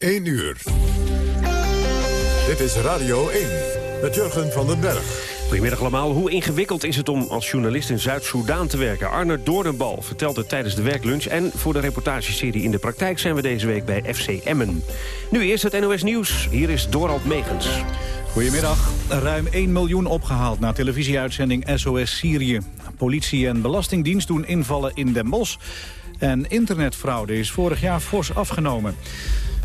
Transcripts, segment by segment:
1 uur. Dit is Radio 1 met Jurgen van den Berg. Goedemiddag allemaal. Hoe ingewikkeld is het om als journalist in Zuid-Soedan te werken? Arne Doornbal vertelt het tijdens de werklunch. En voor de reportageserie In de Praktijk zijn we deze week bij FC Emmen. Nu eerst het NOS Nieuws. Hier is Dorald Megens. Goedemiddag. Ruim 1 miljoen opgehaald na televisieuitzending SOS Syrië. Politie en Belastingdienst doen invallen in Den Bosch. En internetfraude is vorig jaar fors afgenomen.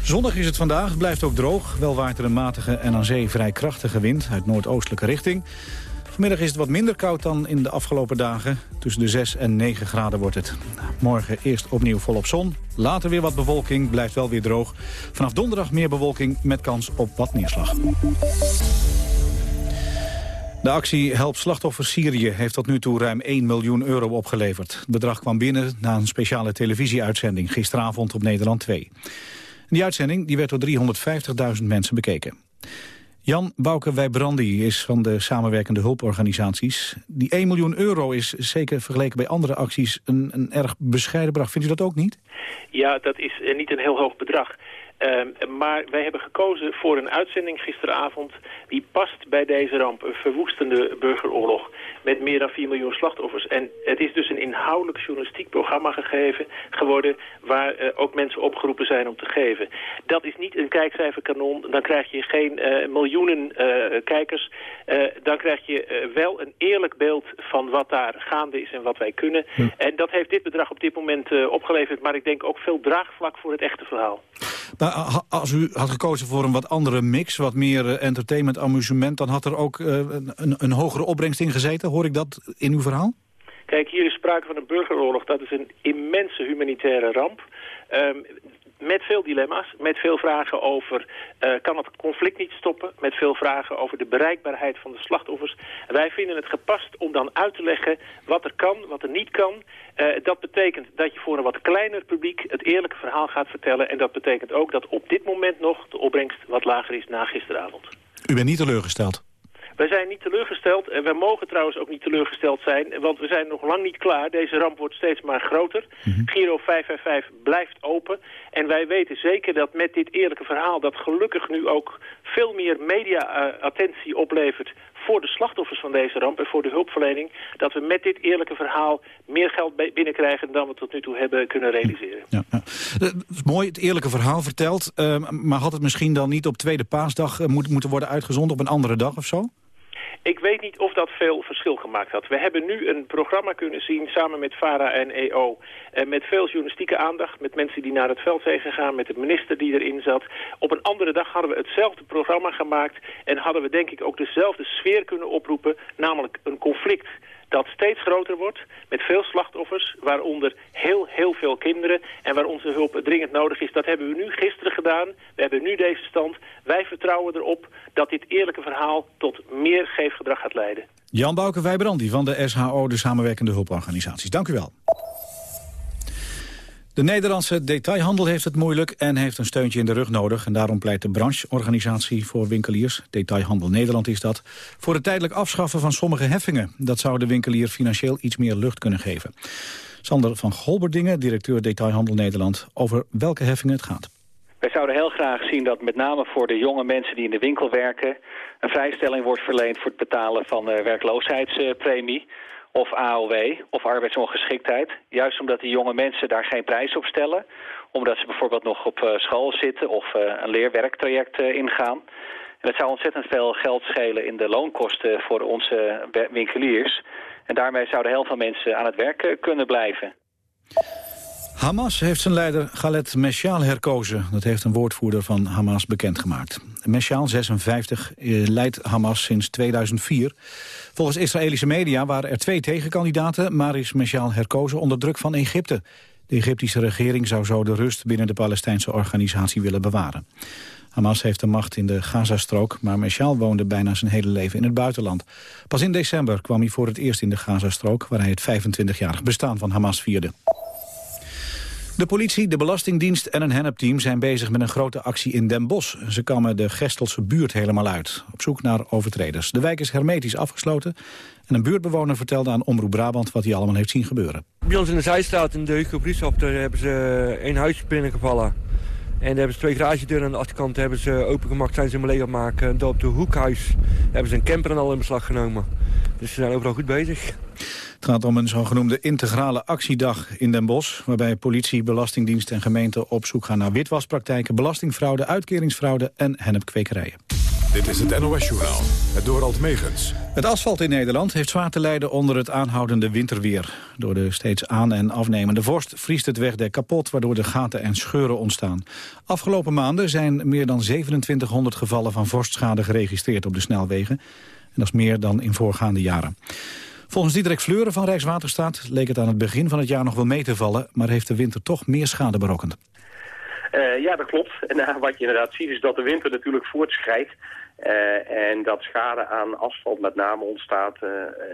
Zondag is het vandaag, blijft ook droog. Wel waait er een matige en aan zee vrij krachtige wind uit noordoostelijke richting. Vanmiddag is het wat minder koud dan in de afgelopen dagen. Tussen de 6 en 9 graden wordt het. Morgen eerst opnieuw volop zon. Later weer wat bewolking, blijft wel weer droog. Vanaf donderdag meer bewolking met kans op wat neerslag. De actie Help Slachtoffers Syrië heeft tot nu toe ruim 1 miljoen euro opgeleverd. Het bedrag kwam binnen na een speciale televisieuitzending gisteravond op Nederland 2. Die uitzending die werd door 350.000 mensen bekeken. Jan Bouke Wijbrandi is van de samenwerkende hulporganisaties. Die 1 miljoen euro is zeker vergeleken bij andere acties een, een erg bescheiden bedrag. Vindt u dat ook niet? Ja, dat is eh, niet een heel hoog bedrag. Ehm, maar wij hebben gekozen voor een uitzending gisteravond... die past bij deze ramp, een verwoestende burgeroorlog... met meer dan 4 miljoen slachtoffers. En het is dus een inhoudelijk journalistiek programma gegeven geworden... waar uh, ook mensen opgeroepen zijn om te geven. Dat is niet een kijkcijferkanon, dan krijg je geen uh, miljoenen uh, kijkers. dan krijg je wel een eerlijk beeld van wat daar gaande is en wat wij kunnen. Hm. En dat heeft dit bedrag op dit moment opgeleverd... maar ik denk ook veel draagvlak voor het echte verhaal. Maar als u had gekozen voor een wat andere mix, wat meer eh, entertainment, amusement... dan had er ook een, een hogere opbrengst in gezeten. Hoor ik dat in uw verhaal? Kijk, hier is sprake van een burgeroorlog. Dat is een immense humanitaire ramp. Um, met veel dilemma's, met veel vragen over... Uh, kan het conflict niet stoppen? Met veel vragen over de bereikbaarheid van de slachtoffers. Wij vinden het gepast om dan uit te leggen wat er kan, wat er niet kan. Uh, dat betekent dat je voor een wat kleiner publiek het eerlijke verhaal gaat vertellen. En dat betekent ook dat op dit moment nog de opbrengst wat lager is na gisteravond. U bent niet teleurgesteld? Wij zijn niet teleurgesteld en wij mogen trouwens ook niet teleurgesteld zijn, want we zijn nog lang niet klaar. Deze ramp wordt steeds maar groter. Mm Giro 555 blijft open en wij weten zeker dat met dit eerlijke verhaal, dat gelukkig nu ook veel meer media-attentie oplevert voor de slachtoffers van deze ramp en voor de hulpverlening... dat we met dit eerlijke verhaal meer geld binnenkrijgen dan we tot nu toe hebben kunnen realiseren. Ja, ja. Uh, mooi, het eerlijke verhaal verteld. Uh, maar had het misschien dan niet op tweede paasdag uh, moet, moeten worden uitgezonden op een andere dag of zo? Ik weet niet of dat veel verschil gemaakt had. We hebben nu een programma kunnen zien samen met VARA en EO. Eh, met veel journalistieke aandacht, met mensen die naar het veld zijn gegaan... met de minister die erin zat. Op een andere dag hadden we hetzelfde programma gemaakt... en hadden we denk ik ook dezelfde sfeer kunnen oproepen... namelijk een conflict dat steeds groter wordt, met veel slachtoffers, waaronder heel, heel veel kinderen en waar onze hulp dringend nodig is. Dat hebben we nu gisteren gedaan. We hebben nu deze stand. Wij vertrouwen erop dat dit eerlijke verhaal tot meer geefgedrag gaat leiden. Jan Bouke Wijbrandi van de SHO, de Samenwerkende Hulporganisaties. Dank u wel. De Nederlandse detailhandel heeft het moeilijk en heeft een steuntje in de rug nodig. En daarom pleit de brancheorganisatie voor winkeliers, Detailhandel Nederland is dat, voor het tijdelijk afschaffen van sommige heffingen. Dat zou de winkelier financieel iets meer lucht kunnen geven. Sander van Golberdingen, directeur Detailhandel Nederland, over welke heffingen het gaat. Wij zouden heel graag zien dat met name voor de jonge mensen die in de winkel werken... een vrijstelling wordt verleend voor het betalen van de werkloosheidspremie of AOW of arbeidsongeschiktheid. Juist omdat die jonge mensen daar geen prijs op stellen. Omdat ze bijvoorbeeld nog op eh, school zitten of eh, een leerwerktraject eh, ingaan. En dat zou ontzettend veel geld schelen in de loonkosten voor onze winkeliers. En daarmee zouden heel veel mensen aan het werk kunnen blijven. Hamas heeft zijn leider Khaled Meshaal herkozen. Dat heeft een woordvoerder van Hamas bekendgemaakt. Meshaal, 56, leidt Hamas sinds 2004. Volgens Israëlische media waren er twee tegenkandidaten... maar is Meshaal herkozen onder druk van Egypte. De Egyptische regering zou zo de rust binnen de Palestijnse organisatie willen bewaren. Hamas heeft de macht in de Gazastrook, maar Meshaal woonde bijna zijn hele leven in het buitenland. Pas in december kwam hij voor het eerst in de Gazastrook... waar hij het 25-jarig bestaan van Hamas vierde. De politie, de Belastingdienst en een hennepteam zijn bezig met een grote actie in Den Bosch. Ze kammen de Gestelse buurt helemaal uit, op zoek naar overtreders. De wijk is hermetisch afgesloten en een buurtbewoner vertelde aan Omroep Brabant wat hij allemaal heeft zien gebeuren. Bij ons in de Zijstraat in de Hugo Brieshop, hebben ze één huis binnengevallen. En daar hebben ze twee garagedeuren aan de achterkant hebben ze opengemaakt, zijn ze hem leeg maken. En daar op de hoekhuis hebben ze een camper en al in beslag genomen. Dus ze zijn overal goed bezig. Het gaat om een zogenoemde integrale actiedag in Den Bosch... waarbij politie, belastingdienst en gemeente op zoek gaan naar witwaspraktijken... belastingfraude, uitkeringsfraude en hennepkwekerijen. Dit is het NOS-journaal, het Dorald Megens. Het asfalt in Nederland heeft zwaar te lijden onder het aanhoudende winterweer. Door de steeds aan- en afnemende vorst vriest het wegdek kapot... waardoor de gaten en scheuren ontstaan. Afgelopen maanden zijn meer dan 2700 gevallen van vorstschade geregistreerd op de snelwegen. En dat is meer dan in voorgaande jaren. Volgens Diederik Fleuren van Rijkswaterstaat leek het aan het begin van het jaar nog wel mee te vallen... maar heeft de winter toch meer schade berokkend. Uh, ja, dat klopt. En uh, wat je inderdaad ziet is dat de winter natuurlijk voortschrijdt. Uh, en dat schade aan asfalt met name ontstaat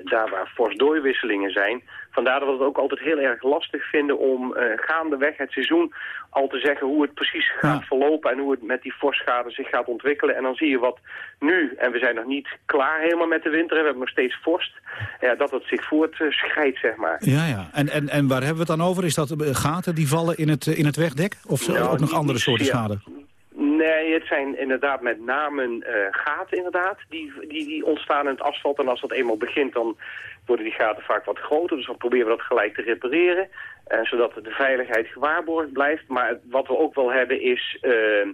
daar waar fors dooiwisselingen zijn. Vandaar dat we het ook altijd heel erg lastig vinden om gaandeweg het seizoen al te zeggen hoe het precies gaat verlopen en hoe het met die vorstschade zich gaat ontwikkelen. En dan zie je wat nu, en we zijn nog niet klaar helemaal met de winter, we hebben nog steeds vorst, ja, dat het zich voortschrijdt, zeg maar. Ja, ja. En, en, en waar hebben we het dan over? Is dat gaten die vallen in het, in het wegdek? Of nou, ook nog andere soorten schade? Nee, het zijn inderdaad met name uh, gaten inderdaad, die, die, die ontstaan in het asfalt. En als dat eenmaal begint, dan worden die gaten vaak wat groter. Dus dan proberen we dat gelijk te repareren. Uh, zodat de veiligheid gewaarborgd blijft. Maar wat we ook wel hebben is uh,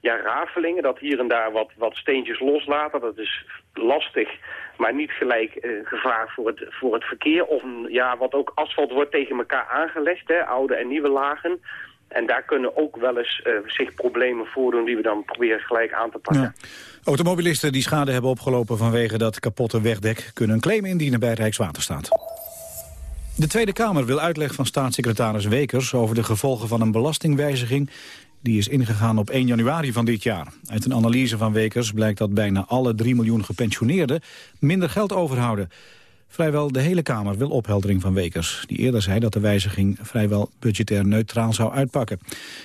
ja, rafelingen. Dat hier en daar wat, wat steentjes loslaten. Dat is lastig, maar niet gelijk gevaar voor het, voor het verkeer. Of ja, wat ook asfalt wordt tegen elkaar aangelegd. Hè, oude en nieuwe lagen. En daar kunnen ook wel eens uh, zich problemen voordoen die we dan proberen gelijk aan te pakken. Automobilisten die schade hebben opgelopen vanwege dat kapotte wegdek... kunnen een claim indienen bij Rijkswaterstaat. De Tweede Kamer wil uitleg van staatssecretaris Wekers... over de gevolgen van een belastingwijziging... die is ingegaan op 1 januari van dit jaar. Uit een analyse van Wekers blijkt dat bijna alle 3 miljoen gepensioneerden... minder geld overhouden... Vrijwel de hele Kamer wil opheldering van Wekers... die eerder zei dat de wijziging vrijwel budgetair neutraal zou uitpakken.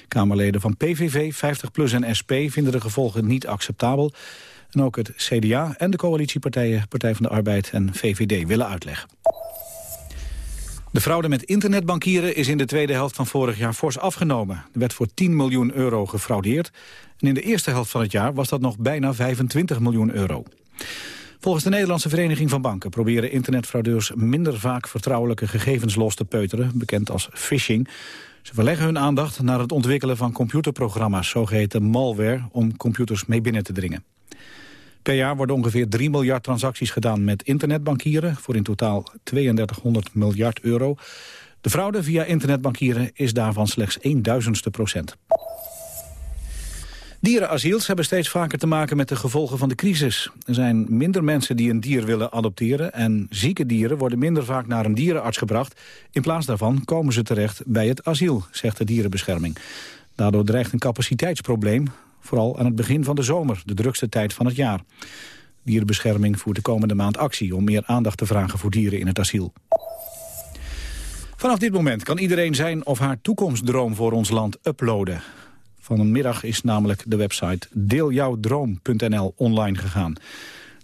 Kamerleden van PVV, 50PLUS en SP vinden de gevolgen niet acceptabel. En ook het CDA en de coalitiepartijen Partij van de Arbeid en VVD willen uitleggen. De fraude met internetbankieren is in de tweede helft van vorig jaar fors afgenomen. Er werd voor 10 miljoen euro gefraudeerd. En in de eerste helft van het jaar was dat nog bijna 25 miljoen euro. Volgens de Nederlandse Vereniging van Banken proberen internetfraudeurs minder vaak vertrouwelijke gegevens los te peuteren, bekend als phishing. Ze verleggen hun aandacht naar het ontwikkelen van computerprogramma's, zogeheten malware, om computers mee binnen te dringen. Per jaar worden ongeveer 3 miljard transacties gedaan met internetbankieren, voor in totaal 3200 miljard euro. De fraude via internetbankieren is daarvan slechts 1 duizendste procent. Dierenasiels hebben steeds vaker te maken met de gevolgen van de crisis. Er zijn minder mensen die een dier willen adopteren... en zieke dieren worden minder vaak naar een dierenarts gebracht. In plaats daarvan komen ze terecht bij het asiel, zegt de dierenbescherming. Daardoor dreigt een capaciteitsprobleem, vooral aan het begin van de zomer... de drukste tijd van het jaar. Dierenbescherming voert de komende maand actie... om meer aandacht te vragen voor dieren in het asiel. Vanaf dit moment kan iedereen zijn of haar toekomstdroom voor ons land uploaden. Vanmiddag is namelijk de website deeljouwdroom.nl online gegaan.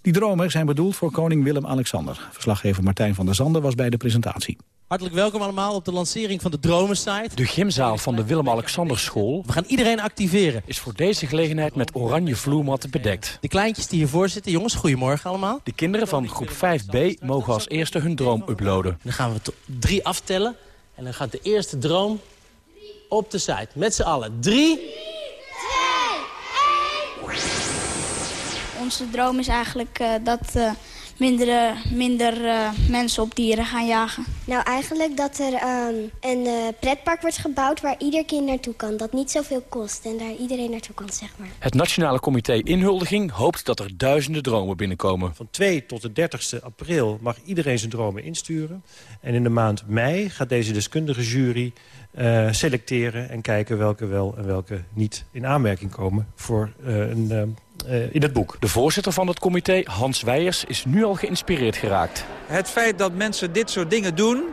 Die dromen zijn bedoeld voor koning Willem-Alexander. Verslaggever Martijn van der Zanden was bij de presentatie. Hartelijk welkom allemaal op de lancering van de Dromensite. De gymzaal van de Willem-Alexander School... We gaan iedereen activeren. ...is voor deze gelegenheid met oranje vloermatten bedekt. De kleintjes die hiervoor zitten, jongens, goedemorgen allemaal. De kinderen van groep 5B mogen als eerste hun droom uploaden. Dan gaan we drie aftellen en dan gaat de eerste droom op de site. Met z'n allen. Drie... Onze droom is eigenlijk uh, dat uh, minder, minder uh, mensen op dieren gaan jagen. Nou, eigenlijk dat er um, een pretpark wordt gebouwd waar ieder kind naartoe kan. Dat niet zoveel kost en daar iedereen naartoe kan, zeg maar. Het Nationale Comité Inhuldiging hoopt dat er duizenden dromen binnenkomen. Van 2 tot de 30ste april mag iedereen zijn dromen insturen. En in de maand mei gaat deze deskundige jury uh, selecteren en kijken welke wel en welke niet in aanmerking komen voor uh, een, uh, in het boek. De voorzitter van het comité, Hans Weijers, is nu al geïnspireerd geraakt. Het feit dat mensen dit soort dingen doen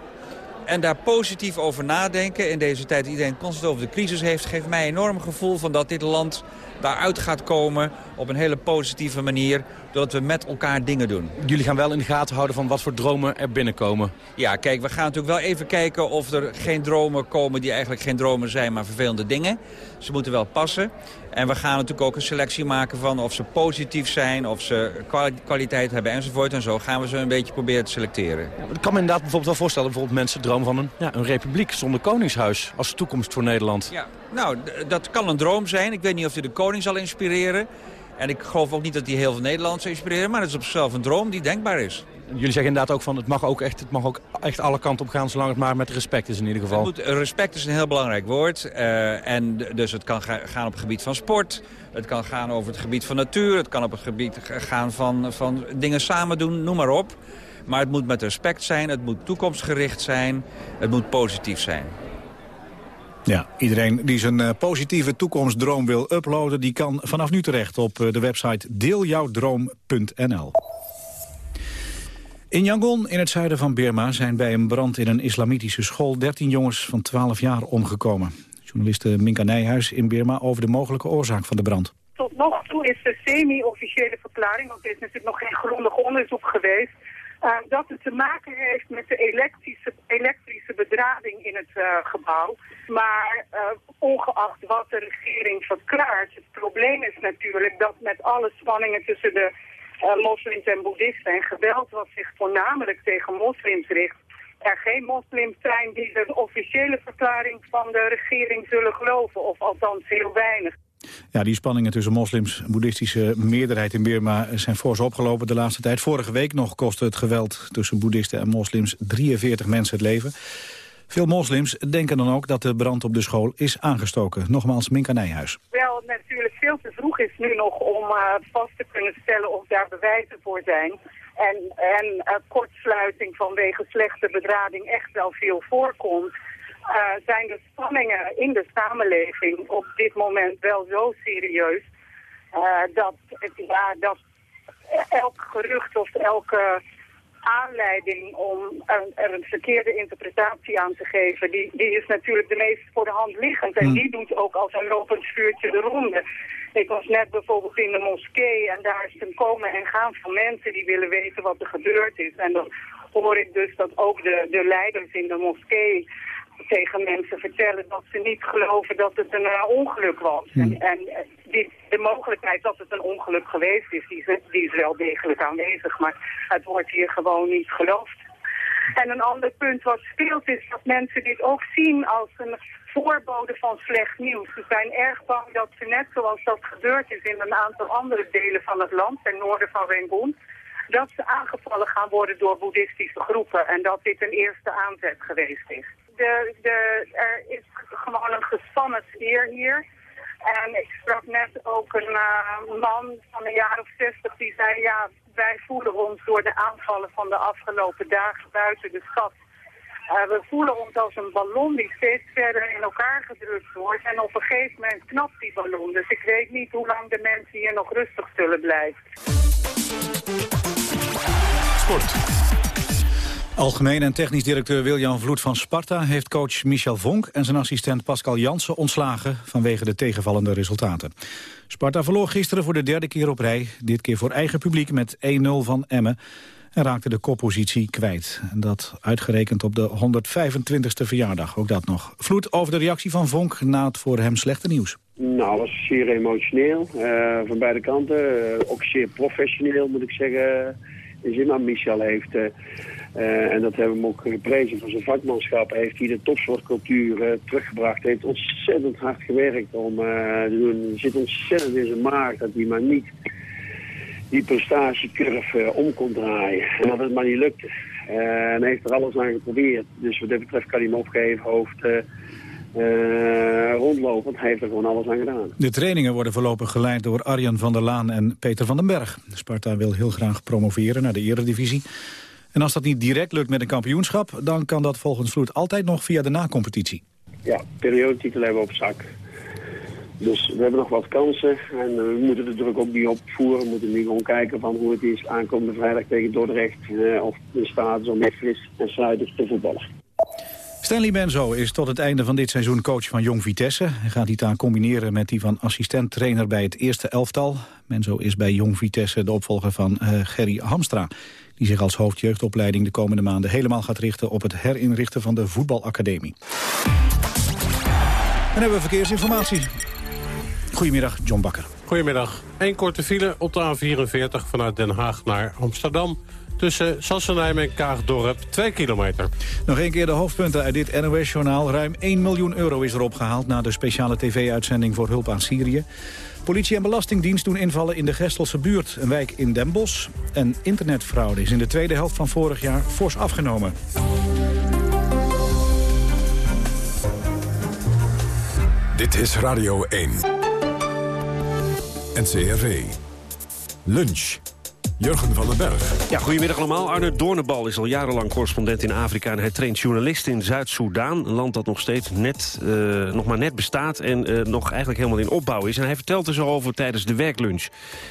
En daar positief over nadenken in deze tijd iedereen constant over de crisis heeft... geeft mij een enorm gevoel van dat dit land daaruit gaat komen op een hele positieve manier... doordat we met elkaar dingen doen. Jullie gaan wel in de gaten houden van wat voor dromen er binnenkomen. Ja, kijk, we gaan natuurlijk wel even kijken of er geen dromen komen... die eigenlijk geen dromen zijn, maar vervelende dingen. Ze moeten wel passen. En we gaan natuurlijk ook een selectie maken van of ze positief zijn... of ze kwaliteit hebben enzovoort. En zo gaan we ze een beetje proberen te selecteren. Ja, ik kan me inderdaad bijvoorbeeld wel voorstellen... bijvoorbeeld mensen dromen van een, ja, een republiek zonder koningshuis... als toekomst voor Nederland. Ja, nou, dat kan een droom zijn. Ik weet niet of hij de koning zal inspireren. En ik geloof ook niet dat hij heel veel Nederlanders zal inspireren... maar het is op zichzelf een droom die denkbaar is. Jullie zeggen inderdaad ook van het mag ook echt, het mag ook echt alle kanten op gaan... zolang het maar met respect is in ieder geval. Moet, respect is een heel belangrijk woord. Uh, en dus het kan gaan op het gebied van sport. Het kan gaan over het gebied van natuur. Het kan op het gebied gaan van, van dingen samen doen, noem maar op. Maar het moet met respect zijn, het moet toekomstgericht zijn, het moet positief zijn. Ja, iedereen die zijn uh, positieve toekomstdroom wil uploaden... die kan vanaf nu terecht op uh, de website deeljouwdroom.nl. In Yangon, in het zuiden van Birma, zijn bij een brand in een islamitische school 13 jongens van 12 jaar omgekomen. Journaliste Minka Nijhuis in Birma over de mogelijke oorzaak van de brand. Tot nog toe is de semi-officiële verklaring, want er is natuurlijk nog geen grondig onderzoek geweest, uh, dat het te maken heeft met de elektrische, elektrische bedrading in het uh, gebouw. Maar uh, ongeacht wat de regering verklaart, het probleem is natuurlijk dat met alle spanningen tussen de moslims en boeddhisten en geweld wat zich voornamelijk tegen moslims richt, er geen moslims zijn die de officiële verklaring van de regering zullen geloven, of althans heel weinig. Ja, die spanningen tussen moslims en boeddhistische meerderheid in Burma zijn fors opgelopen de laatste tijd. Vorige week nog kostte het geweld tussen boeddhisten en moslims 43 mensen het leven. Veel moslims denken dan ook dat de brand op de school is aangestoken. Nogmaals, Minka Nijhuis. Wel, natuurlijk veel te vroeg is nu nog om uh, vast te kunnen stellen of daar bewijzen voor zijn. En, en uh, kortsluiting vanwege slechte bedrading echt wel veel voorkomt. Uh, zijn de spanningen in de samenleving op dit moment wel zo serieus... Uh, dat, ja, dat elk gerucht of elke aanleiding om er, er, een verkeerde interpretatie aan te geven... Die, die is natuurlijk de meest voor de hand liggend. En die doet ook als een lopend vuurtje de ronde. Ik was net bijvoorbeeld in de moskee en daar is een komen en gaan van mensen... die willen weten wat er gebeurd is. En dan hoor ik dus dat ook de, de leiders in de moskee tegen mensen vertellen dat ze niet geloven dat het een uh, ongeluk was. En, en die, de mogelijkheid dat het een ongeluk geweest is, die is, die is wel degelijk aanwezig. Maar het wordt hier gewoon niet geloofd. En een ander punt wat speelt is dat mensen dit ook zien als een voorbode van slecht nieuws. Ze zijn erg bang dat ze net zoals dat gebeurd is in een aantal andere delen van het land, ten noorden van Rangoon, dat ze aangevallen gaan worden door boeddhistische groepen en dat dit een eerste aanzet geweest is de, de, er is gewoon een gespannen sfeer hier. En ik sprak net ook een uh, man van een jaar of zestig die zei... ja, wij voelen ons door de aanvallen van de afgelopen dagen buiten de stad... Uh, we voelen ons als een ballon die steeds verder in elkaar gedrukt wordt. En op een gegeven moment knapt die ballon. Dus ik weet niet hoe lang de mensen hier nog rustig zullen blijven. Sport. Algemeen en technisch directeur Wiljan Vloed van Sparta... heeft coach Michel Vonk en zijn assistent Pascal Jansen ontslagen... vanwege de tegenvallende resultaten. Sparta verloor gisteren voor de derde keer op rij. Dit keer voor eigen publiek met 1-0 van Emmen. En raakte de koppositie kwijt. Dat uitgerekend op de 125e verjaardag. Ook dat nog. Vloed over de reactie van Vonk na het voor hem slechte nieuws. Nou, was zeer emotioneel. Uh, van beide kanten. Uh, ook zeer professioneel, moet ik zeggen. In zin aan Michel heeft... uh, en dat hebben we ook geprezen voor zijn vakmanschap. Heeft hij de topsportcultuur uh, teruggebracht. Heeft ontzettend hard gewerkt om uh, te doen. Zit ontzettend in zijn maag dat hij maar niet die prestatiecurve om kon draaien. En dat het maar niet lukte. en hij heeft er alles aan geprobeerd. Dus wat dat betreft kan hij hem opgeven hoofd rondlopen. Want hij heeft er gewoon alles aan gedaan. De trainingen worden voorlopig geleid door Arjan van der Laan en Peter van den Berg. Sparta wil heel graag promoveren naar de eredivisie. En als dat niet direct lukt met een kampioenschap... dan kan dat volgens Vloed altijd nog via de na-competitie. Ja, periodetitel hebben we op zak. Dus we hebben nog wat kansen en eh, we moeten de druk ook niet opvoeren. We moeten nu gewoon kijken van hoe het is aankomende vrijdag tegen Dordrecht. Eh, of de staat om fris en sluiters te voetballen. Stanley Benzo is tot het einde van dit seizoen coach van Jong Vitesse. Hij gaat die taak combineren met die van assistent-trainer bij het eerste elftal. Benzo is bij Jong Vitesse de opvolger van uh, Gerry Hamstra... die zich als hoofdjeugdopleiding de komende maanden helemaal gaat richten... op het herinrichten van de voetbalacademie. En hebben we verkeersinformatie. Goedemiddag, John Bakker. Goedemiddag. Eén korte file op de A44 vanuit Den Haag naar Amsterdam tussen Sassenheim en Kaagdorp, 2 kilometer. Nog een keer de hoofdpunten uit dit NOS-journaal. Ruim 1 miljoen euro is erop gehaald na de speciale tv-uitzending voor hulp aan Syrië. Politie en Belastingdienst doen invallen in de Gestelse buurt, een wijk in Den Bosch. En internetfraude is in de tweede helft van vorig jaar fors afgenomen. Dit is Radio 1. NCRV. Lunch. Jurgen van den Berg. Ja, goedemiddag allemaal. Arne Doornenbal is al jarenlang correspondent in Afrika... en hij traint journalisten in Zuid-Soedan. Een land dat nog steeds net, uh, nog maar net bestaat... en uh, nog eigenlijk helemaal in opbouw is. En hij vertelt er zo over tijdens de werklunch.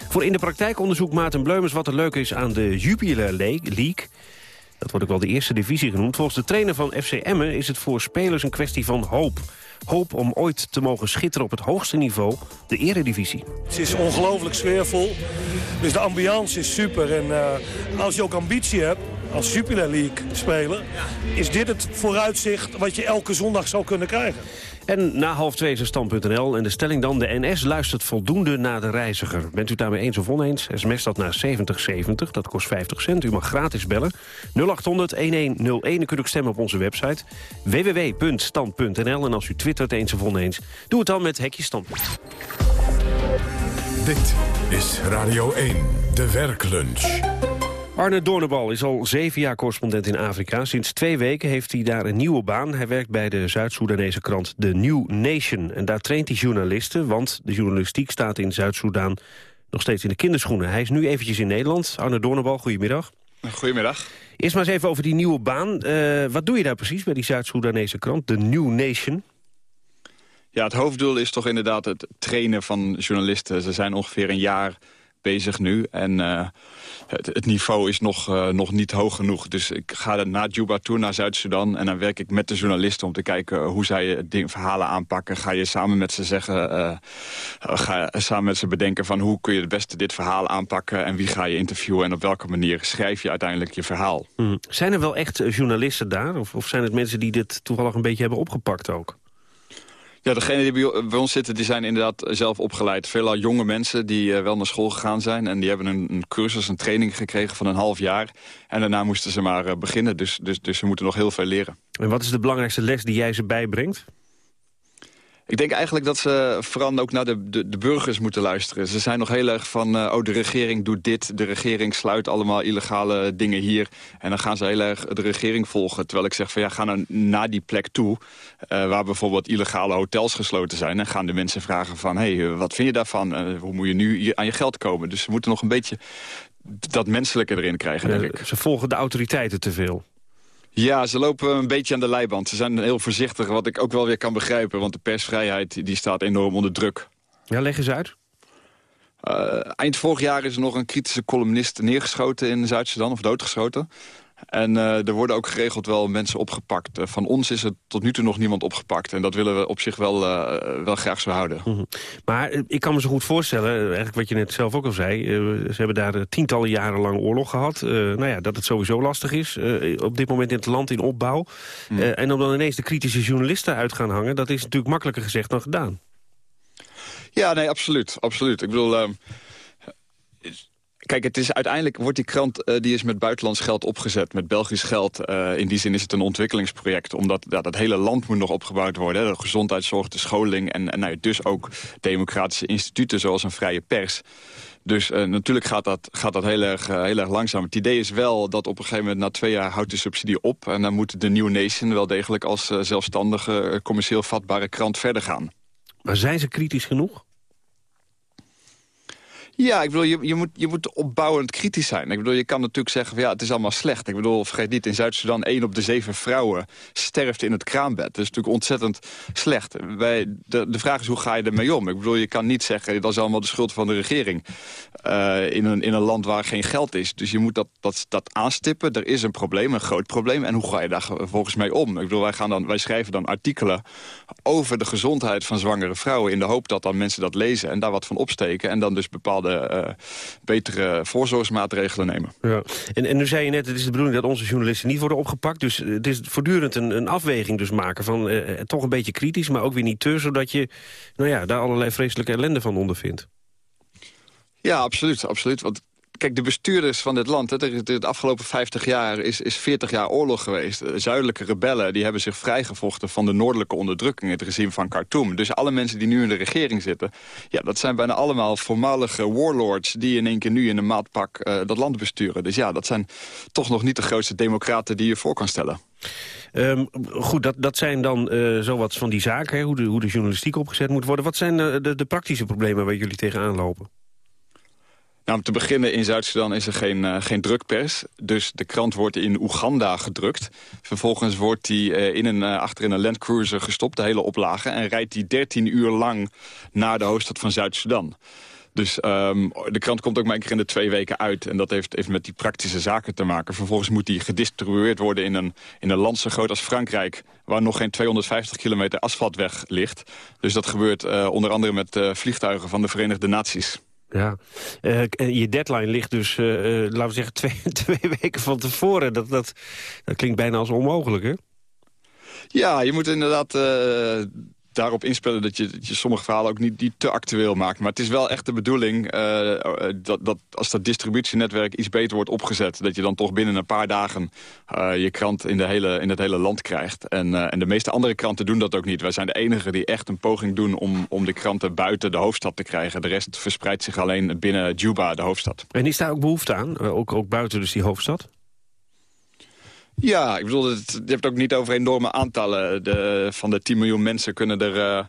Voor in de praktijk onderzoekt Maarten Bleumers... wat er leuk is aan de Jupiler League... Dat wordt ook wel de eerste divisie genoemd. Volgens de trainer van FC Emmen is het voor spelers een kwestie van hoop. Hoop om ooit te mogen schitteren op het hoogste niveau, de eredivisie. Het is ongelooflijk sfeervol. Dus de ambiance is super. En uh, als je ook ambitie hebt, als Jupiler League speler... is dit het vooruitzicht wat je elke zondag zou kunnen krijgen. En na half twee is er stand.nl. En de stelling dan, de NS luistert voldoende naar de reiziger. Bent u daarmee eens of oneens? SMS dat naar 7070, dat kost 50 cent. U mag gratis bellen. 0800-1101, u kunt ook stemmen op onze website. www.stand.nl. En als u twittert eens of oneens, doe het dan met Hekje Standpunt. Dit is Radio 1, de werklunch. Arne Doornbal is al zeven jaar correspondent in Afrika. Sinds twee weken heeft hij daar een nieuwe baan. Hij werkt bij de Zuid-Soedanese krant The New Nation. En daar traint hij journalisten, want de journalistiek staat in Zuid-Soedan nog steeds in de kinderschoenen. Hij is nu eventjes in Nederland. Arne Doornbal, goedemiddag. Goedemiddag. Eerst maar eens even over die nieuwe baan. Uh, wat doe je daar precies bij die Zuid-Soedanese krant, The New Nation? Ja, het hoofddoel is toch inderdaad het trainen van journalisten. Ze zijn ongeveer een jaar bezig nu. En uh, het, niveau is nog, uh, nog niet hoog genoeg. Dus ik ga naar Juba toe, naar Zuid-Sudan. En dan werk ik met de journalisten om te kijken hoe zij ding, verhalen aanpakken. Ga je samen met ze zeggen, uh, ga samen met ze bedenken van hoe kun je het beste dit verhaal aanpakken. En wie ga je interviewen en op welke manier schrijf je uiteindelijk je verhaal. Hmm. Zijn er wel echt journalisten daar? Of, of zijn het mensen die dit toevallig een beetje hebben opgepakt ook? Ja, degenen die bij, ons zitten, die zijn inderdaad zelf opgeleid. Veelal jonge mensen die uh, wel naar school gegaan zijn. En die hebben een, een, cursus, een training gekregen van een half jaar. En daarna moesten ze maar uh, beginnen. Dus, dus, dus ze moeten nog heel veel leren. En wat is de belangrijkste les die jij ze bijbrengt? Ik denk eigenlijk dat ze vooral ook naar de, de, de, burgers moeten luisteren. Ze zijn nog heel erg van, uh, oh de regering doet dit, de regering sluit allemaal illegale dingen hier. En dan gaan ze heel erg de regering volgen. Terwijl ik zeg van ja, ga nou naar die plek toe, uh, waar bijvoorbeeld illegale hotels gesloten zijn. En gaan de mensen vragen van, hé, hey, wat vind je daarvan? Uh, hoe moet je nu aan je geld komen? Dus ze moeten nog een beetje dat menselijke erin krijgen, denk ik. Ze volgen de autoriteiten te veel. Ja, ze lopen een beetje aan de leiband. Ze zijn heel voorzichtig, wat ik ook wel weer kan begrijpen. Want de persvrijheid die staat enorm onder druk. Ja, leg eens uit. Uh, eind vorig jaar is er nog een kritische columnist neergeschoten in Zuid-Sudan, of doodgeschoten. En uh, er worden ook geregeld wel mensen opgepakt. Uh, van ons is er tot nu toe nog niemand opgepakt. En dat willen we op zich wel, uh, wel graag zo houden. Mm -hmm. Maar ik kan me zo goed voorstellen, eigenlijk wat je net zelf ook al zei... ze hebben daar tientallen jaren lang oorlog gehad. nou ja, dat het sowieso lastig is op dit moment in het land in opbouw. Mm. en om dan ineens de kritische journalisten uit gaan hangen... dat is natuurlijk makkelijker gezegd dan gedaan. Ja, nee, absoluut. absoluut. Ik bedoel... Ehm, Kijk, het is uiteindelijk wordt die krant uh, die is met buitenlands geld opgezet, met Belgisch geld. Uh, in die zin is het een ontwikkelingsproject, omdat ja, dat hele land moet nog opgebouwd worden. De gezondheidszorg, de scholing en, nou, dus ook democratische instituten zoals een vrije pers. Dus uh, natuurlijk gaat dat, gaat dat heel, erg, heel erg langzaam. Het idee is wel dat op een gegeven moment na twee jaar houdt de subsidie op. En dan moet de New Nation wel degelijk als zelfstandige, commercieel vatbare krant verder gaan. Maar zijn ze kritisch genoeg? Ja, ik bedoel, je, je, moet, je moet opbouwend kritisch zijn. Ik bedoel, je kan natuurlijk zeggen, van, ja, het is allemaal slecht. Ik bedoel, vergeet niet, in Zuid-Sudan... één op de zeven vrouwen sterft in het kraambed. Dat is natuurlijk ontzettend slecht. Wij, de, de vraag is, hoe ga je ermee om? Ik bedoel, je kan niet zeggen, dat is allemaal de schuld van de regering. Uh, in, een, in een land waar geen geld is. Dus je moet dat, dat, dat aanstippen. Er is een probleem, een groot probleem. En hoe ga je daar volgens mee om? Ik bedoel, wij, gaan dan, wij schrijven dan artikelen over de gezondheid van zwangere vrouwen... in de hoop dat dan mensen dat lezen en daar wat van opsteken... en dan dus bepaalde uh, betere voorzorgsmaatregelen nemen. Ja. En, en nu zei je net, het is de bedoeling dat onze journalisten niet worden opgepakt. Dus het is voortdurend een, een afweging dus maken van uh, toch een beetje kritisch... maar ook weer niet te, zodat je nou ja, daar allerlei vreselijke ellende van ondervindt. Ja, absoluut. absoluut. Want kijk, de bestuurders van dit land... Hè, de, afgelopen 50 jaar is, is 40 jaar oorlog geweest. De zuidelijke rebellen die hebben zich vrijgevochten... van de noordelijke onderdrukking, het regime van Khartoum. Dus alle mensen die nu in de regering zitten... ja, dat zijn bijna allemaal voormalige warlords... die in één keer nu in een maatpak uh, dat land besturen. Dus ja, dat zijn toch nog niet de grootste democraten die je voor kan stellen. Um, goed, dat, dat zijn dan uh, zowat van die zaken, hoe, de, hoe de journalistiek opgezet moet worden. Wat zijn de, de praktische problemen waar jullie tegenaan lopen? Nou, om te beginnen, in Zuid-Sudan is er geen, uh, geen drukpers. Dus de krant wordt in Oeganda gedrukt. Vervolgens wordt die uh, in een, uh, achter in een landcruiser gestopt, de hele oplage... en rijdt die 13 uur lang naar de hoofdstad van Zuid-Sudan. Dus um, de krant komt ook maar een keer in de twee weken uit. En dat heeft, heeft met die praktische zaken te maken. Vervolgens moet die gedistribueerd worden in een, in een land zo groot als Frankrijk... waar nog geen 250 kilometer asfaltweg ligt. Dus dat gebeurt onder andere met vliegtuigen van de Verenigde Naties. Ja, uh, je deadline ligt dus, uh, laten we zeggen, twee, twee weken van tevoren. Dat, dat, dat klinkt bijna als onmogelijk, hè? Ja, je moet inderdaad daarop inspelen dat je, dat je sommige verhalen ook niet, te actueel maakt. Maar het is wel echt de bedoeling uh, dat, dat als dat distributienetwerk iets beter wordt opgezet... dat je dan toch binnen een paar dagen uh, je krant in, de hele, in het hele land krijgt. En, uh, en de meeste andere kranten doen dat ook niet. Wij zijn de enigen die echt een poging doen om, om de kranten buiten de hoofdstad te krijgen. De rest verspreidt zich alleen binnen Juba, de hoofdstad. En is daar ook behoefte aan, ook, ook buiten dus die hoofdstad? Ja, ik bedoel, het, je hebt ook niet over enorme aantallen. De, van de 10 miljoen mensen kunnen er uh,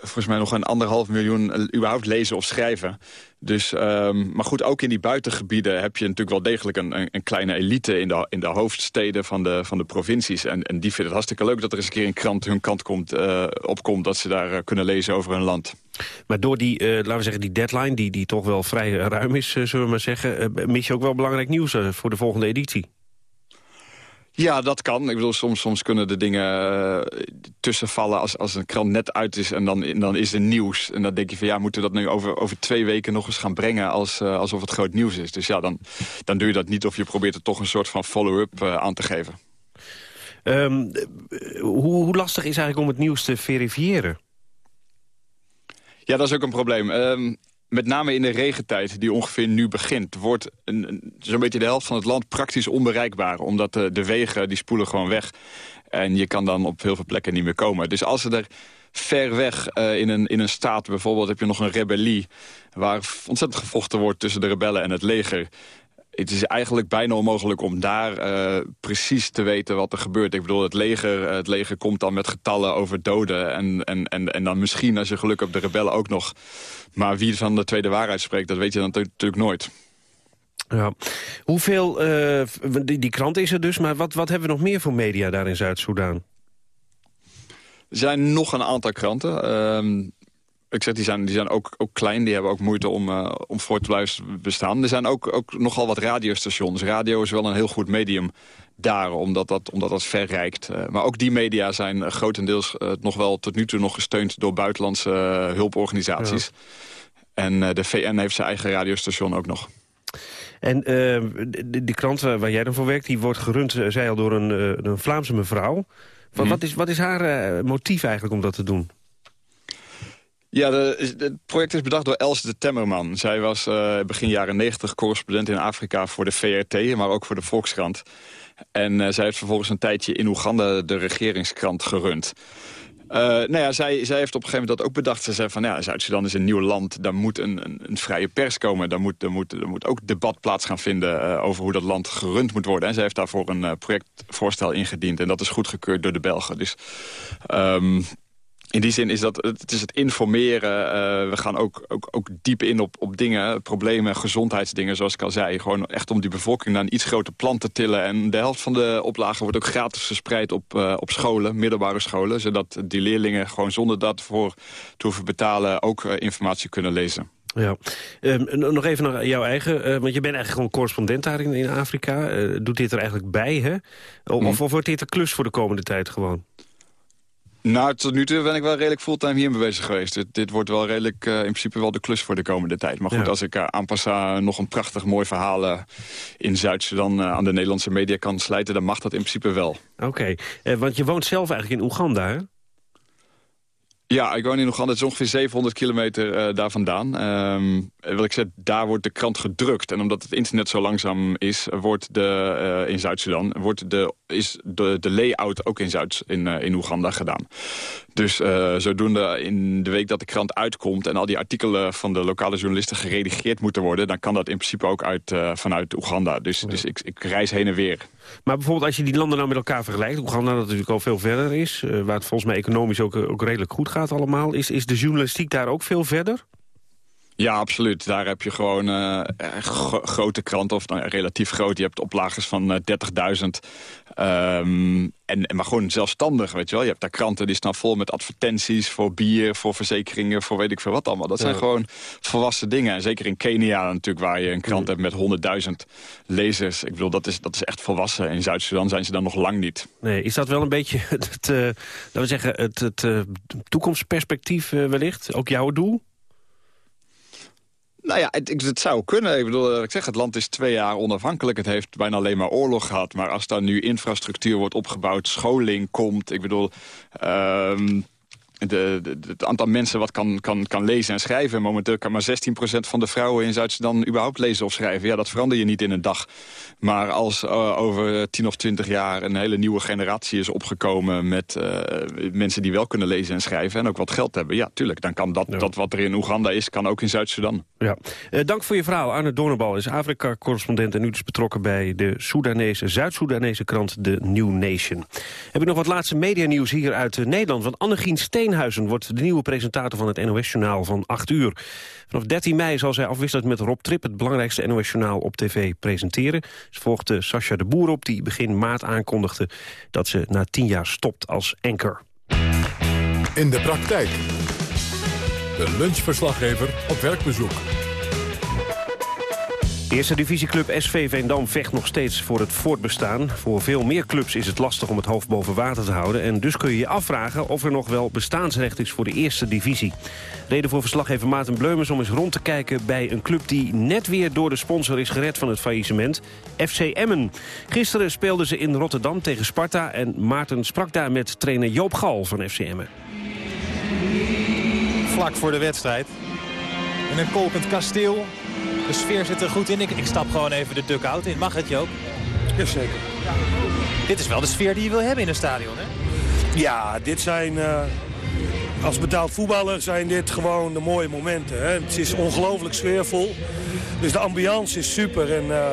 volgens mij nog een anderhalf miljoen uh, überhaupt lezen of schrijven. Dus, um, maar goed, ook in die buitengebieden heb je natuurlijk wel degelijk een, een, kleine elite in de, in de hoofdsteden van de, van de provincies. En, en die vinden het hartstikke leuk dat er eens een keer een krant hun kant komt, uh, opkomt, dat ze daar kunnen lezen over hun land. Maar door die, laten we zeggen, die deadline, die, die toch wel vrij ruim is, zullen we maar zeggen, mis je ook wel belangrijk nieuws voor de volgende editie? Ja, dat kan. Ik bedoel, soms, soms kunnen de dingen uh, tussenvallen als, als een krant net uit is en dan, dan is er nieuws. En dan denk je van ja, moeten we dat nu over, over twee weken nog eens gaan brengen als, uh, alsof het groot nieuws is. Dus ja, dan, dan doe je dat niet of je probeert er toch een soort van follow-up uh, aan te geven. Um, hoe, hoe lastig is eigenlijk om het nieuws te verifiëren? Ja, dat is ook een probleem. Um, met name in de regentijd, die ongeveer nu begint... wordt zo'n beetje de helft van het land praktisch onbereikbaar. Omdat de, wegen, die spoelen gewoon weg. En je kan dan op heel veel plekken niet meer komen. Dus als ze er ver weg uh, in, een, in een staat, bijvoorbeeld heb je nog een rebellie... waar ontzettend gevochten wordt tussen de rebellen en het leger het is eigenlijk bijna onmogelijk om daar uh, precies te weten wat er gebeurt. Ik bedoel, het leger, het leger komt dan met getallen over doden. En, en, en, en dan misschien, als je geluk hebt, de rebellen ook nog. Maar wie van de tweede waarheid spreekt, dat weet je dan natuurlijk nooit. Ja. Hoeveel, uh, die, die krant is er dus, maar wat, wat hebben we nog meer voor media daar in Zuid-Soedan? Er zijn nog een aantal kranten. Uh, ik zeg, die zijn, die zijn ook, ook klein. Die hebben ook moeite om, uh, om voor te blijven bestaan. Er zijn ook, ook nogal wat radiostations. Radio is wel een heel goed medium daar, omdat dat, omdat dat verrijkt. Uh, maar ook die media zijn uh, grotendeels nog wel tot nu toe nog gesteund... door buitenlandse hulporganisaties. Ja. En de VN heeft zijn eigen radiostation ook nog. En de, die krant waar jij dan voor werkt, die wordt gerund, zei al, door een, een Vlaamse mevrouw. Wat, mm. wat, is, wat is haar motief eigenlijk om dat te doen? Ja, het project is bedacht door Els de Temmerman. Zij was uh, begin jaren 90 correspondent in Afrika voor de VRT, maar ook voor de Volkskrant. En uh, zij heeft vervolgens een tijdje in Oeganda de regeringskrant gerund. Uh, nou ja, zij, zij heeft op een gegeven moment dat ook bedacht. Ze zei van, ja, Zuid-Sudan is een nieuw land. Daar moet een, een, een vrije pers komen. Daar moet, daar, moet, er moet ook debat plaats gaan vinden over hoe dat land gerund moet worden. En zij heeft daarvoor een projectvoorstel ingediend. En dat is goedgekeurd door de Belgen. Dus um, in die zin is dat het is het informeren. Uh, we gaan ook, ook, ook diep in op, op dingen, problemen, gezondheidsdingen, zoals ik al zei. Gewoon echt om die bevolking naar een iets groter plan te tillen. En de helft van de oplagen wordt ook gratis verspreid op, uh, op scholen, middelbare scholen. Zodat die leerlingen gewoon zonder dat voor te hoeven betalen ook uh, informatie kunnen lezen. Ja. Um, nog even naar jouw eigen, uh, want je bent eigenlijk gewoon correspondent daar in, in Afrika. Uh, doet dit er eigenlijk bij, hè? Of, mm. of wordt dit een klus voor de komende tijd gewoon? Nou, tot nu toe ben ik wel redelijk fulltime hier bezig geweest. Dit, dit wordt wel redelijk uh, in principe wel de klus voor de komende tijd. Maar goed, ja. als ik uh, aanpassa nog een prachtig mooi verhaal uh, in Zuid-Sudan aan de Nederlandse media kan slijten, dan mag dat in principe wel. Oké, okay. want je woont zelf eigenlijk in Oeganda, hè? Ja, ik woon in Oeganda. Het is ongeveer 700 kilometer uh, daar vandaan. Um, wil ik zeggen, daar wordt de krant gedrukt. En omdat het internet zo langzaam is, wordt de, uh, in Zuid-Sudan... wordt de, is de, de layout ook in, Zuid, in, uh, in Oeganda gedaan. Dus uh, zodoende in de week dat de krant uitkomt... en al die artikelen van de lokale journalisten geredigeerd moeten worden... dan kan dat in principe ook uit, vanuit Oeganda. Dus, ja. dus ik, ik reis heen en weer. Maar bijvoorbeeld als je die landen nou met elkaar vergelijkt... Oeganda dat natuurlijk al veel verder is... waar het volgens mij economisch ook, ook redelijk goed gaat allemaal... Is, is de journalistiek daar ook veel verder? Ja, absoluut. Daar heb je gewoon uh, gro grote kranten, of nou, relatief groot. Je hebt oplagers van uh, 30.000. Um, en, maar gewoon zelfstandig, weet je wel. Je hebt daar kranten die staan vol met advertenties voor bier, voor verzekeringen, voor weet ik veel wat allemaal. Dat zijn gewoon volwassen dingen. En zeker in Kenia natuurlijk, waar je een krant ja. hebt met 100.000 lezers. Ik bedoel, dat is, dat is echt volwassen. In Zuid-Sudan zijn ze dan nog lang niet. Nee, is dat wel een beetje het, het uh, laten we zeggen, het, het uh, toekomstperspectief uh, wellicht? Ook jouw doel? Nou ja, het, het, zou kunnen. Ik bedoel, ik zeg, het land is twee jaar onafhankelijk. Het heeft bijna alleen maar oorlog gehad. Maar als daar nu infrastructuur wordt opgebouwd, scholing komt... ik bedoel, um, de, de, het aantal mensen wat kan, kan, kan lezen en schrijven. Momenteel kan maar 16% van de vrouwen in Zuid-Sudan überhaupt lezen of schrijven. Ja, dat verander je niet in een dag. Maar als uh, over 10 of 20 jaar een hele nieuwe generatie is opgekomen... met uh, mensen die wel kunnen lezen en schrijven en ook wat geld hebben... ja, tuurlijk, dan kan dat, ja. dat wat er in Oeganda is, kan ook in Zuid-Sudan. Ja. Uh, dank voor je verhaal. Arne Doornbal is Afrika-correspondent... en nu dus betrokken bij de Soedanese, Zuid-Soedanese krant The New Nation. Heb ik nog wat laatste medianieuws hier uit Nederland. Want Annegien Steen Steenhuizen wordt de nieuwe presentator van het NOS-journaal van 8 uur. Vanaf 13 mei zal zij afwisselend met Rob Trip het belangrijkste NOS-journaal op tv presenteren. Ze volgde Sascha de Boer op, die begin maart aankondigde dat ze na 10 jaar stopt als anker. In de praktijk. De lunchverslaggever op werkbezoek. Eerste divisieclub SV Veendam vecht nog steeds voor het voortbestaan. Voor veel meer clubs is het lastig om het hoofd boven water te houden... en dus kun je je afvragen of er nog wel bestaansrecht is voor de eerste divisie. Reden voor verslaggever Maarten Bleumers om eens rond te kijken... bij een club die net weer door de sponsor is gered van het faillissement, FC Emmen. Gisteren speelden ze in Rotterdam tegen Sparta... en Maarten sprak daar met trainer Joop Gal van FC Emmen. Vlak voor de wedstrijd. In een kolkend kasteel de sfeer zit er goed in. Ik, ik stap gewoon even de dugout in. Mag het, Joop? Jazeker. Dit is wel de sfeer die je wil hebben in een stadion, hè? Ja, dit zijn... Uh, als betaald voetballer zijn dit gewoon de mooie momenten. Hè? Het is ongelooflijk sfeervol. Dus de ambiance is super. En uh,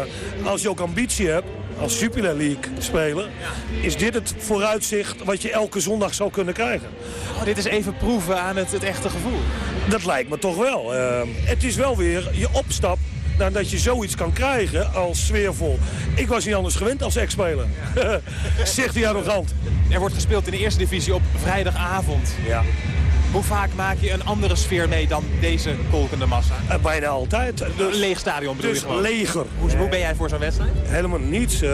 als je ook ambitie hebt als Jupiler League speler... is dit het vooruitzicht wat je elke zondag zou kunnen krijgen. Oh, dit is even proeven aan het, het echte gevoel. Dat lijkt me toch wel. Uh, het is wel weer je opstap nadat je zoiets kan krijgen als sfeervol. Ik was niet anders gewend als ex-speler. Zegt hij arrogant. Er wordt gespeeld in de eerste divisie op vrijdagavond. Ja. Hoe vaak maak je een andere sfeer mee dan deze kolkende massa? Uh, bijna altijd. Dus, een leeg stadion bedoel dus je gewoon? leger. Hoe, hoe, ben jij voor zo'n wedstrijd? Helemaal niets. Uh,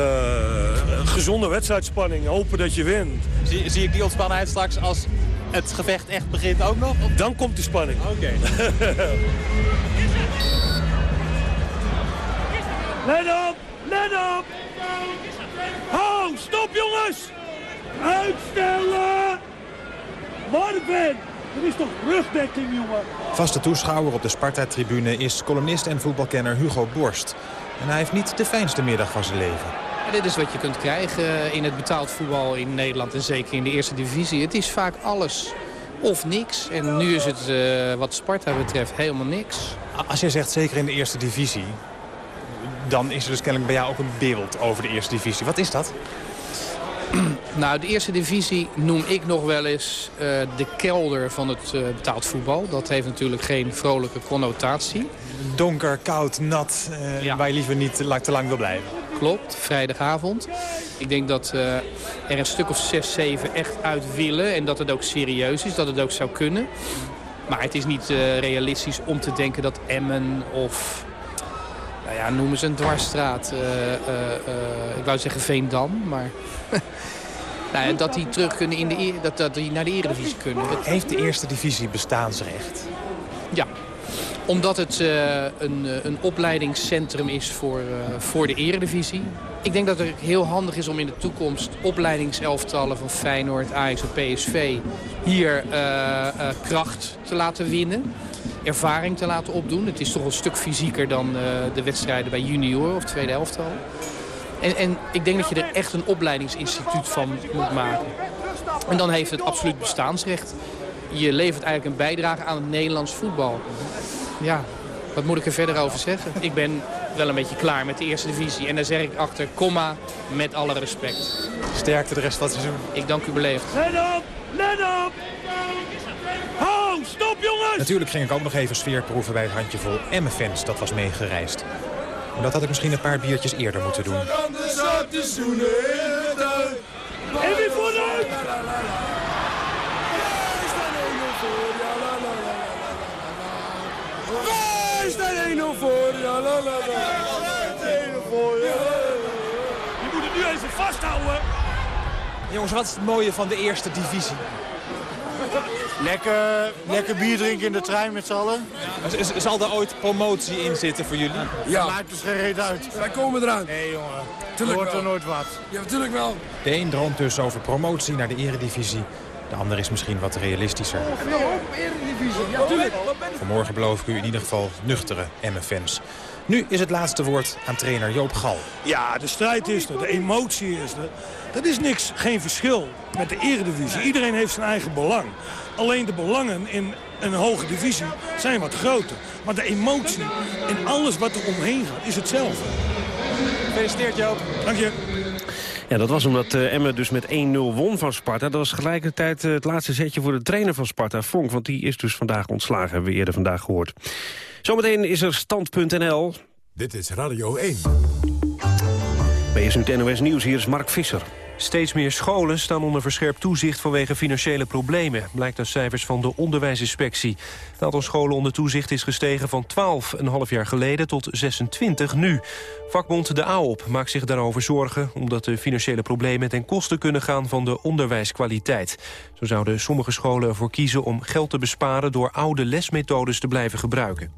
gezonde wedstrijdspanning. Hopen dat je wint. Zie, zie ik die ontspannenheid straks als het gevecht echt begint ook nog? Of? Dan komt de spanning. Oké. Okay. let op! Let op! Ho! Stop jongens! Uitstellen! Marvin! Er is toch rugdekking, jongen? Vaste toeschouwer op de Sparta-tribune is columnist en voetbalkenner Hugo Borst. En hij heeft niet de fijnste middag van zijn leven. Ja, dit is wat je kunt krijgen in het betaald voetbal in Nederland en zeker in de eerste divisie. Het is vaak alles of niks. En nu is het uh, wat Sparta betreft helemaal niks. Als jij zegt zeker in de eerste divisie, dan is er dus kennelijk bij jou ook een beeld over de eerste divisie. Wat is dat? Nou, de eerste divisie noem ik nog wel eens uh, de kelder van het uh, betaald voetbal. Dat heeft natuurlijk geen vrolijke connotatie. Donker, koud, nat, uh, ja. waar je liever niet te lang wil blijven. Klopt, vrijdagavond. Ik denk dat er een stuk of zes, zeven echt uit willen. En dat het ook serieus is, dat het ook zou kunnen. Maar het is niet realistisch om te denken dat Emmen of nou ja, noemen ze een dwarsstraat. Uh, uh, uh, ik wou zeggen Veendam, maar... nou ja, dat die terug kunnen in de, dat, dat die naar de eredivisie kunnen. Heeft de eerste divisie bestaansrecht? Ja, omdat het een, een opleidingscentrum is voor, voor de eredivisie. Ik denk dat het heel handig is om in de toekomst opleidingselftallen van Feyenoord, Ajax en PSV hier kracht te laten winnen ervaring te laten opdoen. Het is toch een stuk fysieker dan uh, de wedstrijden bij junior of tweede elftal. En, en ik denk dat je er echt een opleidingsinstituut van moet maken. En dan heeft het absoluut bestaansrecht. Je levert eigenlijk een bijdrage aan het Nederlands voetbal. Ja, wat moet ik er verder over zeggen? Ik ben wel een beetje klaar met de eerste divisie. En daar zeg ik achter, komma, met alle respect. Sterkte de rest van het seizoen. Ik dank u beleefd. Let op, let op! Natuurlijk ging ik ook nog even sfeerproeven bij het handjevol Emmen-fans dat was meegereisd. Maar dat had ik misschien een paar biertjes eerder moeten doen. En weer vooruit! Wij staan 1-0 voor, ja la la la. Je moet het nu even vasthouden. Jongens, wat is het mooie van de eerste divisie? Lekker, lekker bier drinken in de trein met z'n allen. Ja. Zal er ooit promotie in zitten voor jullie? Ja. Dat maakt dus geen reet uit. Wij komen eraan. Nee jongen, tuurlijk wordt er nooit wat. Ja, natuurlijk wel. De een droomt dus over promotie naar de eredivisie. De ander is misschien wat realistischer. Ja, tuurlijk. Vanmorgen beloof ik u in ieder geval nuchtere Emmen-fans. Nu is het laatste woord aan trainer Joop Gal. Ja, de strijd is er, de emotie is er. Dat is niks, geen verschil met de eredivisie. Iedereen heeft zijn eigen belang. Alleen de belangen in een hoge divisie zijn wat groter. Maar de emotie en alles wat er omheen gaat is hetzelfde. Gefeliciteerd Joop. Dank je. Ja, dat was omdat uh, Emmen dus met 1-0 won van Sparta. Dat was gelijkertijd uh, het laatste zetje voor de trainer van Sparta, Vonk. Want die is dus vandaag ontslagen, hebben we eerder vandaag gehoord. Zometeen is er stand.nl. Dit is Radio 1. Bij nu het NOS Nieuws, hier is Mark Visser. Steeds meer scholen staan onder verscherpt toezicht vanwege financiële problemen, blijkt uit cijfers van de onderwijsinspectie. Het aantal scholen onder toezicht is gestegen van 12 een half jaar geleden tot 26 nu. Vakbond De AOP maakt zich daarover zorgen, omdat de financiële problemen ten koste kunnen gaan van de onderwijskwaliteit. Zo zouden sommige scholen ervoor kiezen om geld te besparen door oude lesmethodes te blijven gebruiken.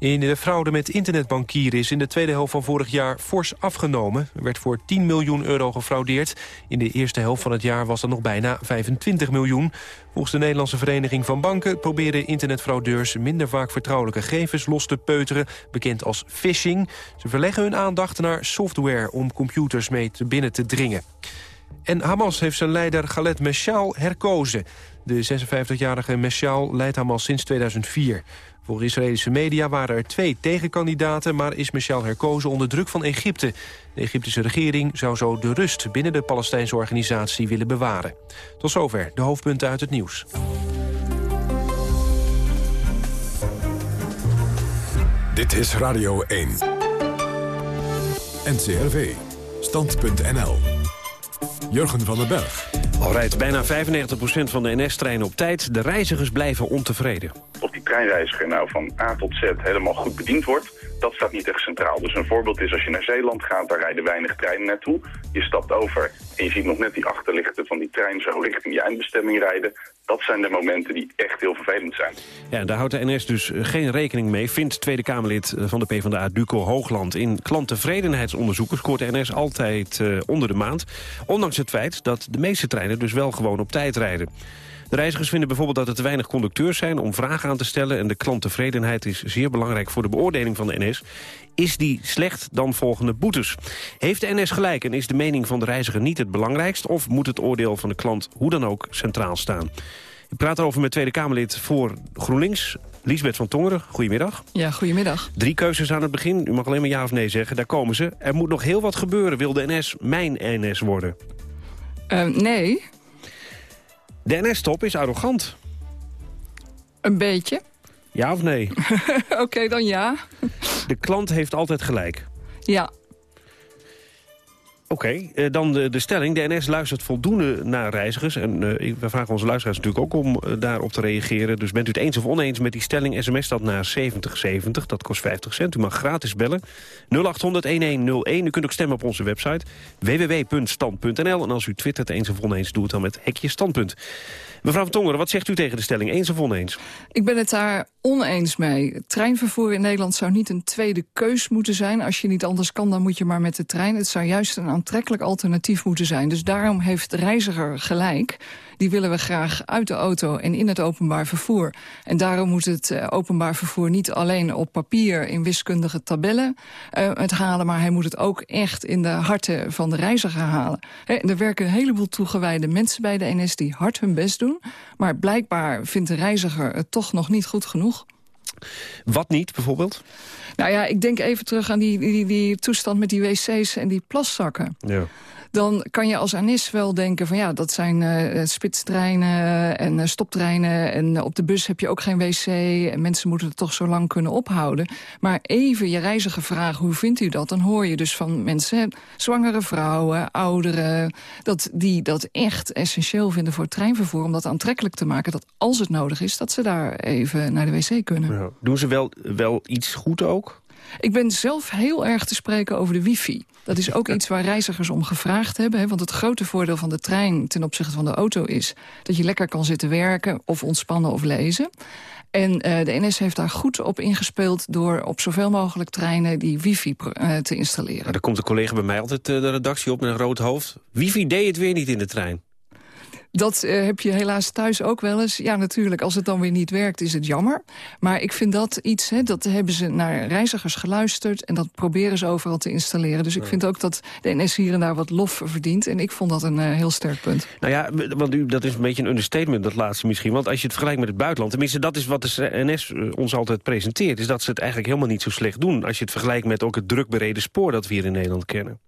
In de fraude met internetbankieren is in de tweede helft van vorig jaar fors afgenomen. Er werd voor 10 miljoen euro gefraudeerd. In de eerste helft van het jaar was dat nog bijna 25 miljoen. Volgens de Nederlandse Vereniging van Banken... proberen internetfraudeurs minder vaak vertrouwelijke gegevens los te peuteren... bekend als phishing. Ze verleggen hun aandacht naar software om computers mee te binnen te dringen. En Hamas heeft zijn leider Khaled Meshaal herkozen. De 56-jarige Meshaal leidt Hamas sinds 2004. Voor Israëlische media waren er twee tegenkandidaten... maar is Michel herkozen onder druk van Egypte. De Egyptische regering zou zo de rust binnen de Palestijnse organisatie willen bewaren. Tot zover de hoofdpunten uit het nieuws. Dit is Radio 1. NCRV. Stand.nl. Jurgen van den Berg. Al rijdt bijna 95% van de NS-treinen op tijd. De reizigers blijven ontevreden. Of die treinreiziger nou van A tot Z helemaal goed bediend wordt dat staat niet echt centraal. Dus een voorbeeld is als je naar Zeeland gaat, daar rijden weinig treinen naartoe. Je stapt over en je ziet nog net die achterlichten van die trein zo richting je eindbestemming rijden. Dat zijn de momenten die echt heel vervelend zijn. Ja, daar houdt de NS dus geen rekening mee, vindt Tweede Kamerlid van de PvdA Duco Hoogland. In klanttevredenheidsonderzoeken scoort de NS altijd uh, onder de maand. Ondanks het feit dat de meeste treinen dus wel gewoon op tijd rijden. De reizigers vinden bijvoorbeeld dat er te weinig conducteurs zijn om vragen aan te stellen... en de klanttevredenheid is zeer belangrijk voor de beoordeling van de NS. Is die slecht, dan volgende boetes. Heeft de NS gelijk en is de mening van de reiziger niet het belangrijkst... of moet het oordeel van de klant hoe dan ook centraal staan? Ik praat erover met Tweede Kamerlid voor GroenLinks, Liesbeth van Tongeren, goedemiddag. Ja, goedemiddag. Drie keuzes aan het begin. U mag alleen maar ja of nee zeggen. Daar komen ze. Er moet nog heel wat gebeuren. Wil de NS mijn NS worden? nee. De NS-top is arrogant. Een beetje. Ja of nee? Oké, dan ja. De klant heeft altijd gelijk. Ja. Oké, eh, dan de, de stelling. De NS luistert voldoende naar reizigers. En uh, we vragen onze luisteraars natuurlijk ook om uh, daarop te reageren. Dus bent u het eens of oneens met die stelling, sms dat naar 7070. Dat kost 50 cent. U mag gratis bellen. 0800-1101. U kunt ook stemmen op onze website www.stand.nl. En als u twittert eens of oneens, doe het dan met hekje standpunt. Mevrouw van Tongeren, wat zegt u tegen de stelling? Eens of oneens? Ik ben het daar oneens mee. Treinvervoer in Nederland zou niet een tweede keus moeten zijn. Als je niet anders kan, dan moet je maar met de trein. Het zou juist een aantrekkelijk alternatief moeten zijn. Dus daarom heeft de reiziger gelijk. Die willen we graag uit de auto en in het openbaar vervoer. En daarom moet het uh, openbaar vervoer niet alleen op papier... in wiskundige tabellen uh, het halen... maar hij moet het ook echt in de harten van de reiziger halen. He, er werken een heleboel toegewijde mensen bij de NS... die hard hun best doen. Maar blijkbaar vindt de reiziger het toch nog niet goed genoeg. Wat niet, bijvoorbeeld? Nou ja, ik denk even terug aan die, die, die toestand met die wc's en die plaszakken. Ja dan kan je als ANIS wel denken van ja, dat zijn uh, spitstreinen en uh, stoptreinen. En uh, op de bus heb je ook geen wc en mensen moeten het toch zo lang kunnen ophouden. Maar even je reiziger vragen, hoe vindt u dat? Dan hoor je dus van mensen, zwangere vrouwen, ouderen... Dat die dat echt essentieel vinden voor het treinvervoer... om dat aantrekkelijk te maken dat als het nodig is... dat ze daar even naar de wc kunnen. Doen ze wel, wel iets goed ook? Ik ben zelf heel erg te spreken over de wifi. Dat is ook iets waar reizigers om gevraagd hebben. Hè, want het grote voordeel van de trein ten opzichte van de auto is... dat je lekker kan zitten werken of ontspannen of lezen. En uh, de NS heeft daar goed op ingespeeld... door op zoveel mogelijk treinen die wifi uh, te installeren. Nou, daar komt een collega bij mij altijd uh, de redactie op met een rood hoofd. Wifi deed het weer niet in de trein. Dat uh, heb je helaas thuis ook wel eens. Ja, natuurlijk, als het dan weer niet werkt, is het jammer. Maar ik vind dat iets, hè, dat hebben ze naar reizigers geluisterd... en dat proberen ze overal te installeren. Dus ik vind ook dat de NS hier en daar wat lof verdient. En ik vond dat een uh, heel sterk punt. Nou ja, want u, dat is een beetje een understatement, dat laatste misschien. Want als je het vergelijkt met het buitenland... tenminste, dat is wat de NS eh, ons altijd presenteert... is dat ze het eigenlijk helemaal niet zo slecht doen... als je het vergelijkt met ook het druk bereden spoor dat we hier in Nederland kennen.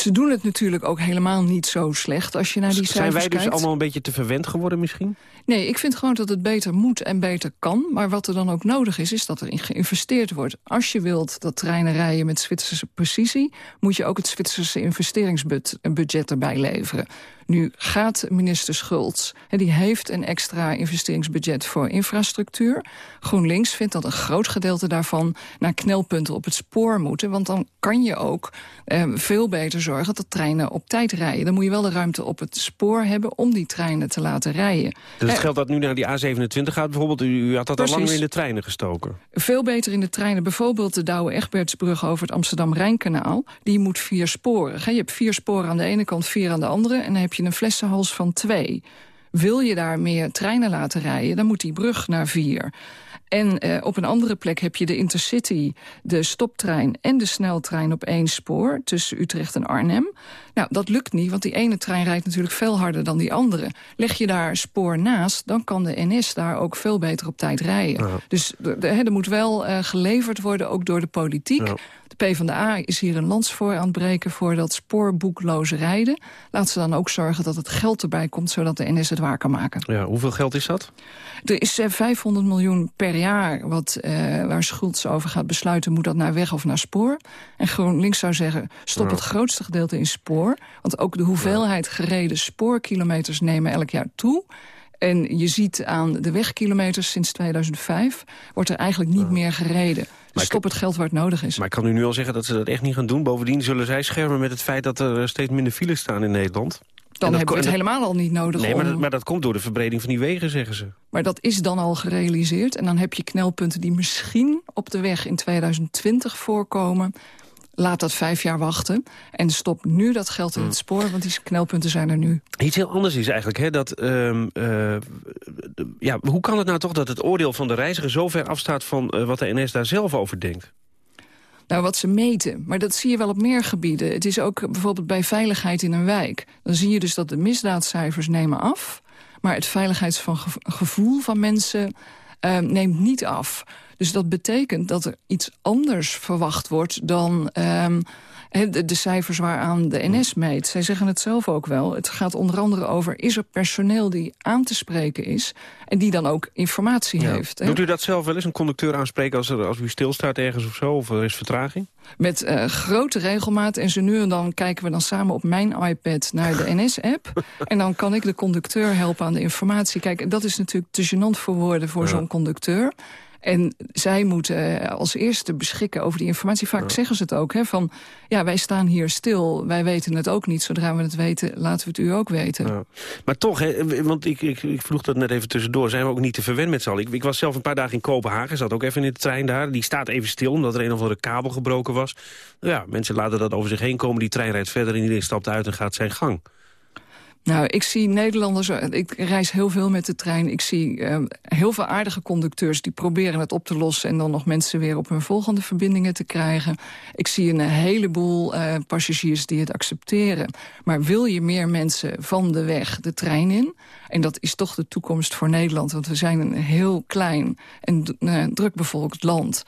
Ze doen het natuurlijk ook helemaal niet zo slecht als je naar die cijfers kijkt. Zijn wij dus kijkt. allemaal een beetje te verwend geworden misschien? Nee, ik vind gewoon dat het beter moet en beter kan. Maar wat er dan ook nodig is, is dat er in geïnvesteerd wordt. Als je wilt dat treinen rijden met Zwitserse precisie... moet je ook het Zwitserse investeringsbudget erbij leveren. Nu gaat minister Schultz, en die heeft een extra investeringsbudget voor infrastructuur. GroenLinks vindt dat een groot gedeelte daarvan naar knelpunten op het spoor moeten. Want dan kan je ook eh, veel beter zorgen dat treinen op tijd rijden. Dan moet je wel de ruimte op het spoor hebben om die treinen te laten rijden. Dus het geld dat nu naar die A27 gaat bijvoorbeeld, u had dat Precies. al lang in de treinen gestoken? Veel beter in de treinen. Bijvoorbeeld de Douwe-Egbertsbrug over het Amsterdam-Rijnkanaal. Die moet vier sporen. Je hebt vier sporen aan de ene kant, vier aan de andere. En dan heb je een flessenhals van twee. Wil je daar meer treinen laten rijden, dan moet die brug naar vier. En uh, op een andere plek heb je de Intercity, de stoptrein en de sneltrein op één spoor tussen Utrecht en Arnhem. Nou, dat lukt niet, want die ene trein rijdt natuurlijk veel harder dan die andere. Leg je daar spoor naast, dan kan de NS daar ook veel beter op tijd rijden. Ja. Dus er moet wel uh, geleverd worden, ook door de politiek. Ja. De PvdA is hier een lans voor aan het breken voor dat spoorboekloos rijden. Laat ze dan ook zorgen dat het geld erbij komt, zodat de NS het waar kan maken. Ja, hoeveel geld is dat? Er is uh, 500 miljoen per jaar wat, uh, waar Schultz over gaat besluiten... moet dat naar weg of naar spoor. En GroenLinks zou zeggen, stop ja. het grootste gedeelte in spoor. Want ook de hoeveelheid gereden spoorkilometers nemen elk jaar toe... En je ziet aan de wegkilometers sinds 2005... wordt er eigenlijk niet ja. meer gereden. Dus stop het geld waar het nodig is. Maar ik kan u nu al zeggen dat ze dat echt niet gaan doen. Bovendien zullen zij schermen met het feit dat er steeds minder files staan in Nederland. Dan hebben we het helemaal al niet nodig. Nee, om... maar, dat, maar dat komt door de verbreding van die wegen, zeggen ze. Maar dat is dan al gerealiseerd. En dan heb je knelpunten die misschien op de weg in 2020 voorkomen. Laat dat vijf jaar wachten. En stop nu dat geld in het spoor, want die knelpunten zijn er nu. Iets heel anders is eigenlijk, hè, dat, uh, uh, ja, hoe kan het nou toch dat het oordeel van de reiziger zo ver afstaat van uh, wat de NS daar zelf over denkt? Nou, wat ze meten. Maar dat zie je wel op meer gebieden. Het is ook bijvoorbeeld bij veiligheid in een wijk. Dan zie je dus dat de misdaadcijfers nemen af. Maar het veiligheidsgevoel van mensen uh, neemt niet af. Dus dat betekent dat er iets anders verwacht wordt dan... ehm, de, de cijfers waaraan de NS meet. Zij zeggen het zelf ook wel. Het gaat onder andere over, is er personeel die aan te spreken is... en die dan ook informatie Ja. heeft. hè? Doet u dat zelf wel eens, een conducteur aanspreken als, er, als u stilstaat ergens of zo? Of er is vertraging? Met eh, grote regelmaat. En zo nu en dan kijken we dan samen op mijn iPad naar de NS-app. en dan kan ik de conducteur helpen aan de informatie. Kijk, dat is natuurlijk te gênant voor woorden voor Ja. zo'n conducteur. En zij moeten eh, als eerste beschikken over die informatie. Vaak zeggen ze het ook, hè, van ja, wij staan hier stil. Wij weten het ook niet. Zodra we het weten, laten we het u ook weten. Ja. Maar toch, hè, want ik, ik, ik vroeg dat net even tussendoor... zijn we ook niet te verwend met z'n allen? Ik, ik was zelf een paar dagen in Kopenhagen, zat ook even in de trein daar. Die staat even stil, omdat er een of andere kabel gebroken was. Ja, mensen laten dat over zich heen komen. Die trein rijdt verder en iedereen stapt uit en gaat zijn gang. Nou, ik zie Nederlanders, eh, ik reis heel veel met de trein. Ik zie eh, heel veel aardige conducteurs die proberen het op te lossen... en dan nog mensen weer op hun volgende verbindingen te krijgen. Ik zie een heleboel eh, passagiers die het accepteren. Maar wil je meer mensen van de weg de trein in... en dat is toch de toekomst voor Nederland... want we zijn een heel klein en eh, drukbevolkt land...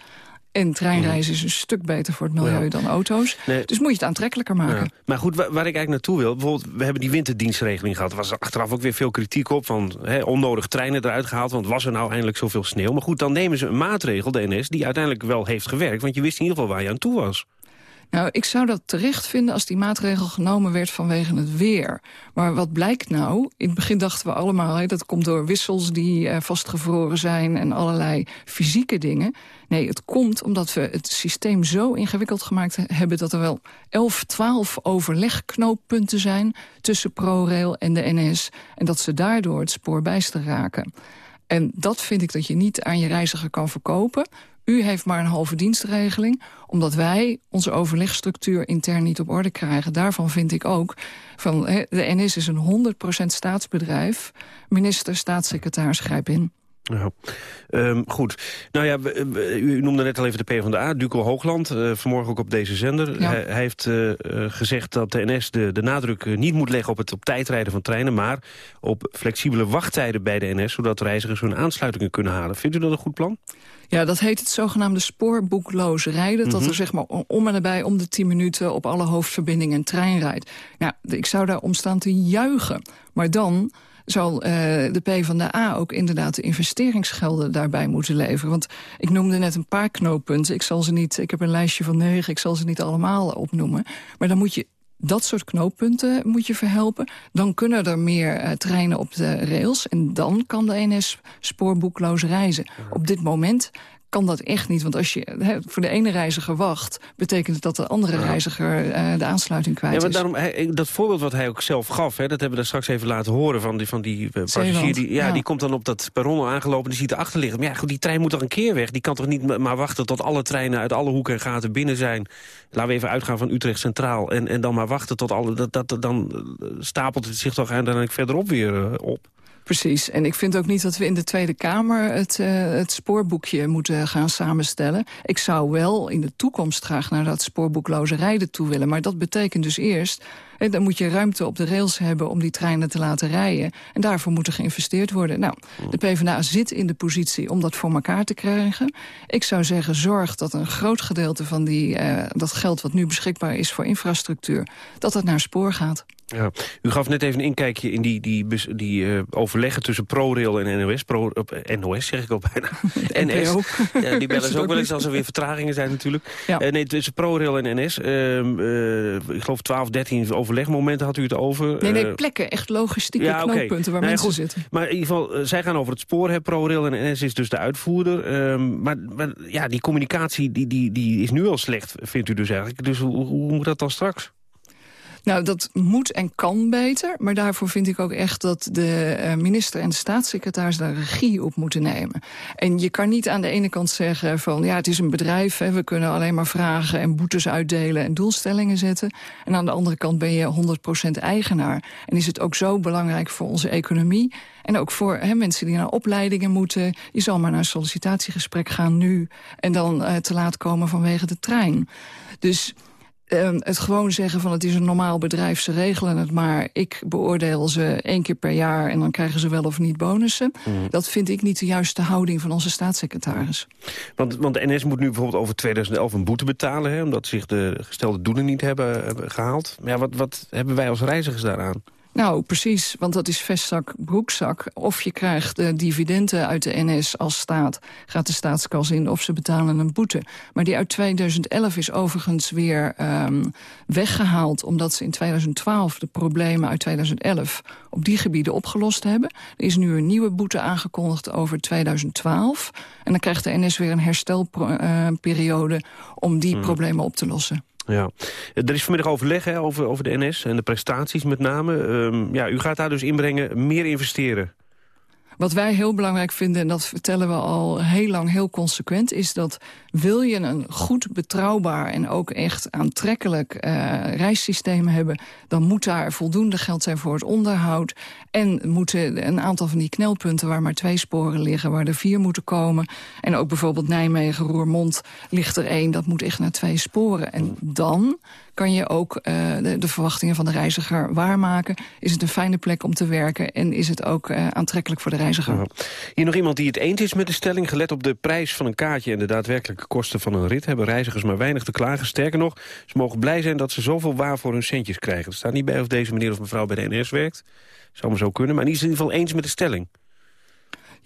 En treinreizen is een stuk beter voor het milieu Ja. dan auto's. Nee. Dus moet je het aantrekkelijker maken. Ja. Maar goed, waar, waar ik eigenlijk naartoe wil... bijvoorbeeld, we hebben die winterdienstregeling gehad. Er was achteraf ook weer veel kritiek op van hè, onnodig treinen eruit gehaald... want was er nou eindelijk zoveel sneeuw? Maar goed, dan nemen ze een maatregel, de NS, die uiteindelijk wel heeft gewerkt... want je wist in ieder geval waar je aan toe was. Nou, ik zou dat terecht vinden als die maatregel genomen werd vanwege het weer. Maar wat blijkt nou? In het begin dachten we allemaal, dat komt door wissels die eh, vastgevroren zijn... en allerlei fysieke dingen. Nee, het komt omdat we het systeem zo ingewikkeld gemaakt hebben... dat er wel 11, 12 overlegknooppunten zijn tussen ProRail en de NS... en dat ze daardoor het spoor bijster raken. En dat vind ik dat je niet aan je reiziger kan verkopen. U heeft maar een halve dienstregeling, omdat wij onze overlegstructuur intern niet op orde krijgen. Daarvan vind ik ook, van, de NS is een 100% staatsbedrijf. Minister, staatssecretaris, grijp in. Ja. Ehm, goed. Nou ja, we- we- u noemde net al even de PvdA, Duco Hoogland. eh, vanmorgen ook op deze zender. Ja. Hij, hij heeft eh, eh, gezegd dat de NS de, de nadruk niet moet leggen op het op tijd rijden van treinen... maar op flexibele wachttijden bij de NS... zodat reizigers hun aansluitingen kunnen halen. Vindt u dat een goed plan? Ja, dat heet het zogenaamde spoorboekloos rijden. Dat Mhm. er zeg maar om en nabij om de 10 minuten op alle hoofdverbindingen een trein rijdt. Nou, ik zou daar om staan te juichen. Maar dan zal eh, de PvdA ook inderdaad de investeringsgelden daarbij moeten leveren. Want ik noemde net een paar knooppunten. Ik, zal ze niet, ik heb een lijstje van negen, ik zal ze niet allemaal opnoemen. Maar dan moet je dat soort knooppunten moet je verhelpen. Dan kunnen er meer eh, treinen op de rails. En dan kan de NS spoorboekloos reizen. Op dit moment kan dat echt niet. Want als je voor de ene reiziger wacht... betekent het dat de andere reiziger eh, de aansluiting kwijt Ja, maar is. daarom, hij, dat voorbeeld wat hij ook zelf gaf, hè, dat hebben we daar straks even laten horen van die, van die eh, passagier. Die, ja, ja. die komt dan op dat perron aangelopen, die ziet erachter liggen. Maar ja, goed, die trein moet toch een keer weg? Die kan toch niet maar wachten tot alle treinen uit alle hoeken en gaten binnen zijn? Laten we even uitgaan van Utrecht Centraal. En, en dan maar wachten tot alle... Dat, dat, dan eh, stapelt het zich toch uiteindelijk verderop weer op. Precies. En ik vind ook niet dat we in de Tweede Kamer het, eh, het spoorboekje moeten gaan samenstellen. Ik zou wel in de toekomst graag naar dat spoorboekloze rijden toe willen. Maar dat betekent dus eerst, eh, dan moet je ruimte op de rails hebben om die treinen te laten rijden. En daarvoor moet er geïnvesteerd worden. Nou, de PvdA zit in de positie om dat voor elkaar te krijgen. Ik zou zeggen, zorg dat een groot gedeelte van die, eh, dat geld wat nu beschikbaar is voor infrastructuur, dat dat naar spoor gaat. Ja. U gaf net even een inkijkje in die, die, die eh, overleggen tussen ProRail en NOS. Pro, eh, NOS zeg ik al bijna. NPO. Ja, die bellen ze ook wel eens als er weer vertragingen zijn natuurlijk. Ja. Eh, nee, tussen ProRail en NS. ehm, eh, ik geloof 12, 13 overlegmomenten had u het over. Nee, nee, plekken, echt logistieke ja, knooppunten waar Nou mensen goed. zitten. Maar in ieder geval, zij gaan over het spoor, hè, ProRail en NS is dus de uitvoerder. Ehm, maar, maar ja, die communicatie die, die, die is nu al slecht, vindt u dus eigenlijk. Dus hoe, hoe moet dat dan straks? Nou, dat moet en kan beter. Maar daarvoor vind ik ook echt dat de eh, minister en de staatssecretaris daar regie op moeten nemen. En je kan niet aan de ene kant zeggen van ja, het is een bedrijf. Hè, we kunnen alleen maar vragen en boetes uitdelen en doelstellingen zetten. En aan de andere kant ben je 100% eigenaar. En is het ook zo belangrijk voor onze economie. En ook voor hè, mensen die naar opleidingen moeten. Je zal maar naar een sollicitatiegesprek gaan nu. En dan eh, te laat komen vanwege de trein. Dus Ehm, het gewoon zeggen van het is een normaal bedrijf, ze regelen het maar. Ik beoordeel ze één keer per jaar en dan krijgen ze wel of niet bonussen. Mhm. Dat vind ik niet de juiste houding van onze staatssecretaris. Want, want de NS moet nu bijvoorbeeld over 2011 een boete betalen... Hè, omdat zich de gestelde doelen niet hebben, hebben gehaald. Maar ja, wat, wat hebben wij als reizigers daaraan? Nou, precies, want dat is vestzak, broekzak. Of je krijgt de dividenden uit de NS als staat, gaat de staatskas in... of ze betalen een boete. Maar die uit 2011 is overigens weer ehm, weggehaald... omdat ze in 2012 de problemen uit 2011 op die gebieden opgelost hebben. Er is nu een nieuwe boete aangekondigd over 2012. En dan krijgt de NS weer een herstelperiode om die Hmm. problemen op te lossen. Ja. Er is vanmiddag overleg over, over de NS en de prestaties met name. Ehm, ja, u gaat daar dus inbrengen, meer investeren. Wat wij heel belangrijk vinden, en dat vertellen we al heel lang heel consequent... is dat wil je een goed, betrouwbaar en ook echt aantrekkelijk eh, reissysteem hebben... dan moet daar voldoende geld zijn voor het onderhoud. En moeten een aantal van die knelpunten waar maar twee sporen liggen... waar er vier moeten komen. En ook bijvoorbeeld Nijmegen, Roermond ligt er één. Dat moet echt naar twee sporen. En dan kan je ook eh, de, verwachtingen van de reiziger waarmaken. Is het een fijne plek om te werken en is het ook eh, aantrekkelijk voor de reiziger. Hier nog iemand die het eens is met de stelling. Gelet op de prijs van een kaartje en de daadwerkelijke kosten van een rit... hebben reizigers maar weinig te klagen. Sterker nog, ze mogen blij zijn dat ze zoveel waar voor hun centjes krijgen. Er staat niet bij of deze meneer of mevrouw bij de NS werkt. Zou maar zo kunnen, maar is in ieder geval eens met de stelling.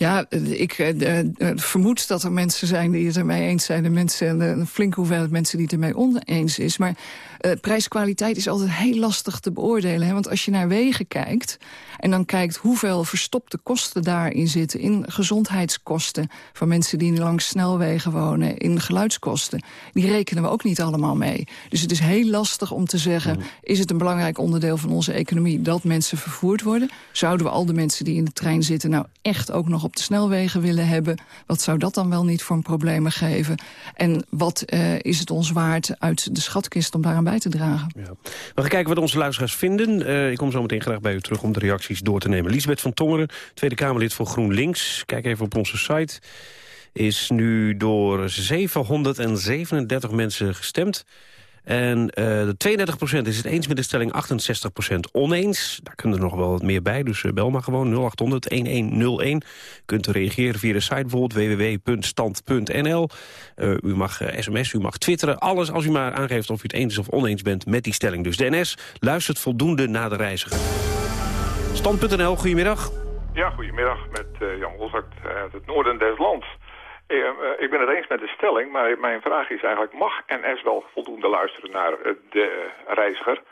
Ja, eh, ik eh, eh, vermoed dat er mensen zijn die het ermee eens zijn. En mensen, een flinke hoeveelheid mensen die het ermee oneens is. Maar uh, prijskwaliteit is altijd heel lastig te beoordelen. Hè? Want als je naar wegen kijkt en dan kijkt hoeveel verstopte kosten daarin zitten... in gezondheidskosten van mensen die langs snelwegen wonen... in geluidskosten, die rekenen we ook niet allemaal mee. Dus het is heel lastig om te zeggen... is het een belangrijk onderdeel van onze economie dat mensen vervoerd worden? Zouden we al de mensen die in de trein zitten... nou echt ook nog op snelwegen willen hebben? Wat zou dat dan wel niet voor problemen geven? En wat uh, is het ons waard uit de schatkist om daaraan bij te dragen? Ja. We gaan kijken wat onze luisteraars vinden. Uh, ik kom zo meteen graag bij u terug om de reacties door te nemen. Liesbeth van Tongeren, Tweede Kamerlid voor GroenLinks. Kijk even op onze site. Is nu door 737 mensen gestemd. En uh, de 32% is het eens met de stelling, 68% oneens. Daar kunnen er nog wel wat meer bij, dus uh, bel maar gewoon 0800-1101. Kunt reageren via de site bijvoorbeeld www.stand.nl. Uh, u mag sms, u mag twitteren, alles als u maar aangeeft of u het eens of oneens bent met die stelling. Dus de NS luistert voldoende naar de reiziger. Stand.nl, goedemiddag. Ja, goedemiddag met Jan Wolzak uit het noorden des lands. Ik ben het eens met de stelling, maar mijn vraag is eigenlijk... mag NS wel voldoende luisteren naar de reiziger?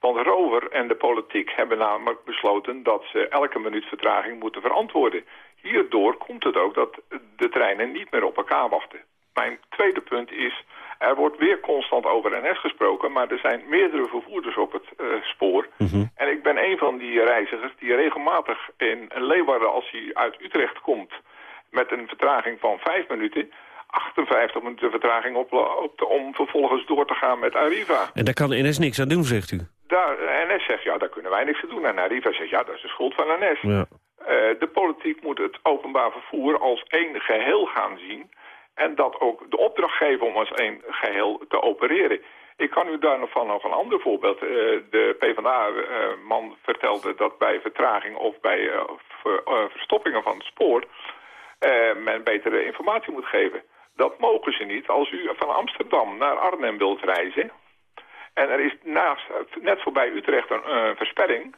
Want Rover en de politiek hebben namelijk besloten... dat ze elke minuut vertraging moeten verantwoorden. Hierdoor komt het ook dat de treinen niet meer op elkaar wachten. Mijn tweede punt is... er wordt weer constant over NS gesproken... maar er zijn meerdere vervoerders op het uh, spoor. Mm -hmm. En ik ben een van die reizigers die regelmatig in Leeuwarden... als hij uit Utrecht komt met een vertraging van 5 minuten... 58 minuten vertraging op, op de, om vervolgens door te gaan met Arriva. En daar kan NS niks aan doen, zegt u? Daar, NS zegt, ja, daar kunnen wij niks aan doen. En Arriva zegt, ja, dat is de schuld van NS. Ja. Uh, de politiek moet het openbaar vervoer als één geheel gaan zien... en dat ook de opdracht geven om als één geheel te opereren. Ik kan u daar nog van nog een ander voorbeeld. Uh, de PvdA-man uh, vertelde dat bij vertraging of bij ver, verstoppingen van het spoor... Uh, men betere informatie moet geven. Dat mogen ze niet als u van Amsterdam naar Arnhem wilt reizen. En er is naast, net voorbij Utrecht een uh, versperring.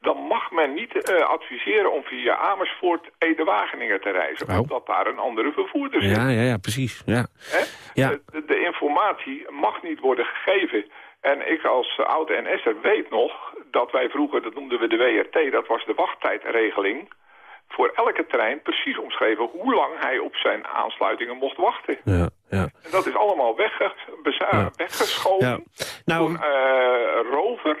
Dan mag men niet uh, adviseren om via Amersfoort Ede-Wageningen te reizen. Oh. Omdat daar een andere vervoerder zit. Ja, ja, ja precies. Ja. ja. De, de, informatie mag niet worden gegeven. En ik als oude NS'er weet nog dat wij vroeger, dat noemden we de WRT, dat was de wachttijdregeling voor elke trein precies omschreven hoe lang hij op zijn aansluitingen mocht wachten. Ja, ja. En dat is allemaal wegge ja. weggeschoven ja. nou, uh, Rover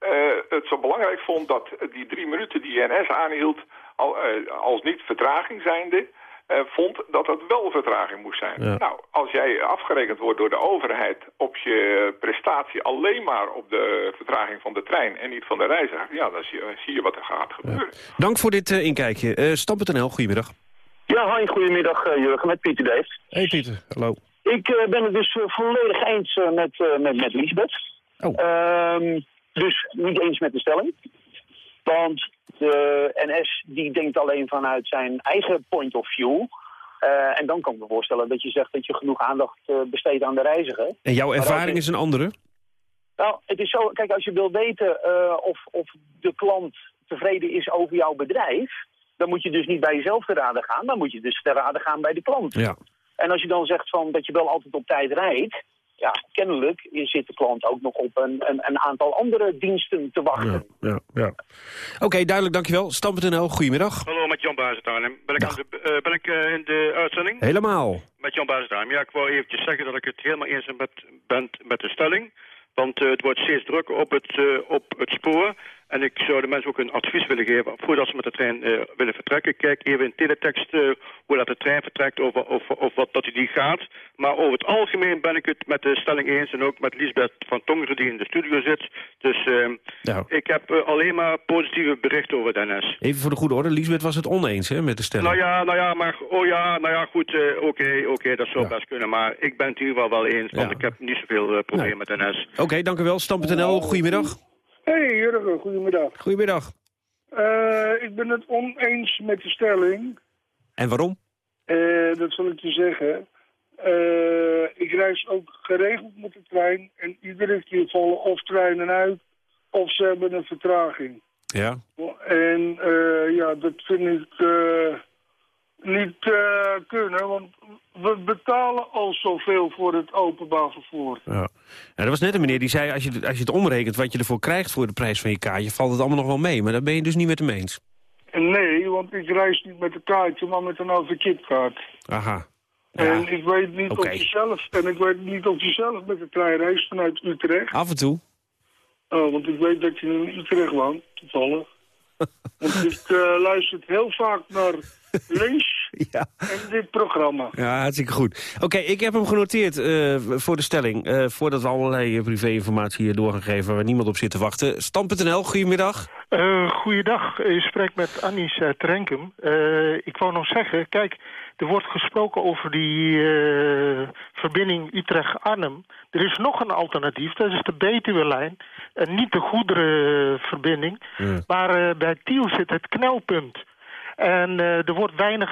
uh, het zo belangrijk vond dat die drie minuten die NS aanhield al, uh, als niet vertraging zijnde... vond dat het wel vertraging moest zijn. Ja. Nou, als jij afgerekend wordt door de overheid op je prestatie alleen maar op de vertraging van de trein en niet van de reiziger, ja, dan zie je, zie je wat er gaat gebeuren. Ja. Dank voor dit uh, inkijkje. Uh, Stam.nl, goedemiddag. Ja, hoi, goedemiddag uh, Jurgen, met Pieter Deeft. Hey Pieter, hallo. Ik eh, ben het dus eh, volledig eens eh, met, eh, met, met Lisbeth. Ehm, dus niet eens met de stelling. Want de NS die denkt alleen vanuit zijn eigen point of view. Eh, en dan kan ik me voorstellen dat je zegt dat je genoeg aandacht eh, besteedt aan de reiziger. En jouw ervaring is een andere? Nou, het is zo, kijk, als je wil weten eh, of, of de klant tevreden is over jouw bedrijf, dan moet je dus niet bij jezelf te raden gaan, dan moet je dus te raden gaan bij de klant. Ja. En als je dan zegt van dat je wel altijd op tijd rijdt, ja, kennelijk zit de klant ook nog op een, een, een aantal andere diensten te wachten. Ja, ja. Oké, duidelijk, dankjewel. Stam.nl, goedemiddag. Hallo, met Jan Baas uit Arnhem. Ben ik, aan de, eh, ben ik eh, in de uitzending? Helemaal. Met Jan Baas uit Arnhem. Ja, ik wou eventjes zeggen dat ik het helemaal eens ben met, ben met de stelling. Want eh, het wordt steeds drukker op het, eh, op het spoor. En ik zou de mensen ook een advies willen geven voordat ze met de trein eh, willen vertrekken. Kijk even in teletext eh, hoe dat de trein vertrekt of, of, of wat dat die gaat. Maar over het algemeen ben ik het met de stelling eens en ook met Lisbeth van Tongeren die in de studio zit. Dus eh, Nou. ik heb eh, alleen maar positieve berichten over de NS. Even voor de goede orde, Lisbeth was het oneens hè, met de stelling. Nou ja, nou ja, maar, oh ja, nou ja, goed, oké, oké, dat zou best kunnen. Maar ik ben het in ieder geval wel eens, want Ja. ik heb niet zoveel uh, problemen met NS. Oké, dank u wel. Stam.nl, goedemiddag. Hey Jurgen, goedemiddag. Goedemiddag. Eh, ik ben het oneens met de stelling. En waarom? Eh, dat zal ik je zeggen. Eh, ik reis ook geregeld met de trein. En iedere keer vallen of treinen uit of ze hebben een vertraging. Ja. En eh, ja, dat vind ik niet eh, kunnen, want we betalen al zoveel voor het openbaar vervoer. Ja. Er was net een meneer die zei, als je, als je het omrekent wat je ervoor krijgt voor de prijs van je kaartje, valt het allemaal nog wel mee. Maar daar ben je dus niet met hem eens. En nee, want ik reis niet met een kaartje, maar met een overkitkaart. Aha. En ik weet niet Oké. of je zelf, en ik weet niet of je zelf met de trein reist vanuit Utrecht. Af en toe. Oh, want ik weet dat je in Utrecht woont, toevallig. want ik eh, luister heel vaak naar Lunch en dit programma. Ja, hartstikke goed. Oké, ik heb hem genoteerd eh, voor de stelling. eh, voordat we allerlei privé-informatie hier door gaan geven waar niemand op zit te wachten. Stam.nl, goedemiddag. Uh, goeiedag, je spreekt met Annies uit Renkum. Uh, ik wou nog zeggen, kijk, er wordt gesproken over die uh, verbinding Utrecht-Arnhem. Er is nog een alternatief, dat is de Betuwe-lijn. En niet de goederenverbinding, Ja. maar uh, bij Tiel zit het knelpunt. En uh, er wordt weinig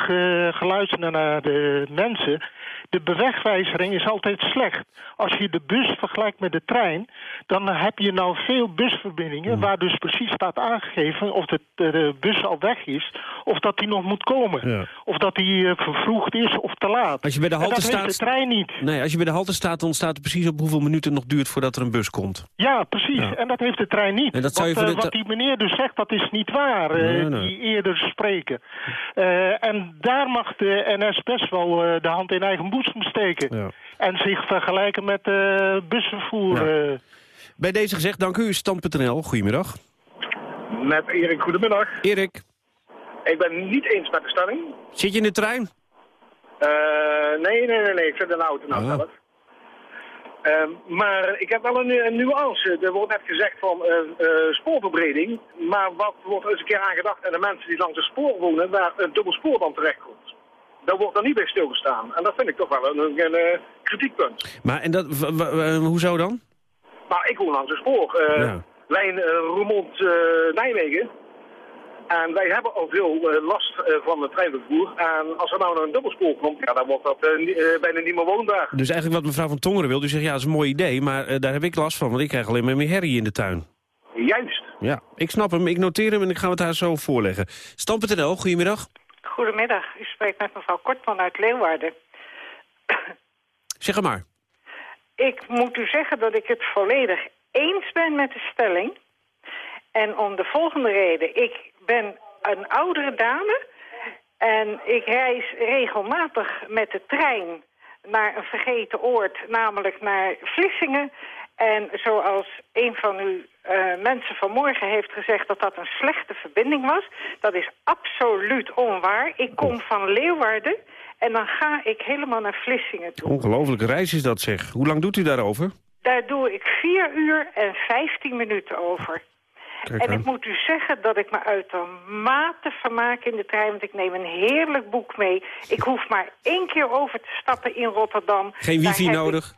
geluisterd naar de mensen. De bewegwijzering is altijd slecht. Als je de bus vergelijkt met de trein... dan heb je nou veel busverbindingen... Mm. waar dus precies staat aangegeven of de, de bus al weg is... of dat die nog moet komen. Ja. Of dat die uh, vervroegd is of te laat. Als je bij de halte dat staat... heeft de trein niet. Nee, als je bij de halte staat, dan staat er precies op hoeveel minuten het nog duurt voordat er een bus komt. Ja, precies. Ja. En dat heeft de trein niet. En dat zou je wat, voor de wat die meneer dus zegt, dat is niet waar. Uh, Nee, nee. Die eerder spreken. Uh, en daar mag de NS best wel de hand in eigen boezem steken. Ja. En zich vergelijken met uh, busvervoer. Ja. Bij deze gezegd, dank u. Stand.nl, goedemiddag. Met Erik, goedemiddag. Erik. Ik ben niet eens met de stelling. Zit je in de trein? Uh, nee, nee, nee, nee, ik zit in de auto nou Ah. zelf. Uh, maar ik heb wel een, een nuance. Er wordt net gezegd van uh, uh, spoorverbreding. Maar wat wordt er eens een keer aan gedacht aan de mensen die langs het spoor wonen, waar een dubbel spoor dan terechtkomt? Daar wordt er niet bij stilgestaan. En dat vind ik toch wel een, een, een kritiekpunt. Maar en dat, hoezo dan? Nou, ik woon langs het spoor. Ja. Lijn Roermond-Nijmegen. En wij hebben al veel uh, last uh, van het treinvervoer. En als er nou een dubbelspoor komt, ja, dan wordt dat uh, bijna niet meer woonbaar. Dus eigenlijk wat mevrouw van Tongeren wil, die zegt ja, dat is een mooi idee, maar daar heb ik last van, want ik krijg alleen maar meer herrie in de tuin. Juist. Ja, ik snap hem, ik noteer hem en ik ga het haar zo voorleggen. Stam.nl, goedemiddag. Goedemiddag, u spreekt met mevrouw Kortman uit Leeuwarden. Zeg maar. Ik moet u zeggen dat ik het volledig eens ben met de stelling. En om de volgende reden. Ik ben een oudere dame en ik reis regelmatig met de trein naar een vergeten oord, namelijk naar Vlissingen. En zoals een van uw uh, mensen vanmorgen heeft gezegd dat dat een slechte verbinding was, dat is absoluut onwaar. Ik kom van Leeuwarden en dan ga ik helemaal naar Vlissingen toe. Ongelooflijke reis is dat zeg. Hoe lang doet u daarover? Daar doe ik 4 uur en 15 minuten over. Kijk en aan. ik moet u zeggen dat ik me uitermate vermaak in de trein, want ik neem een heerlijk boek mee. Ik hoef maar één keer over te stappen in Rotterdam. Geen wifi nodig?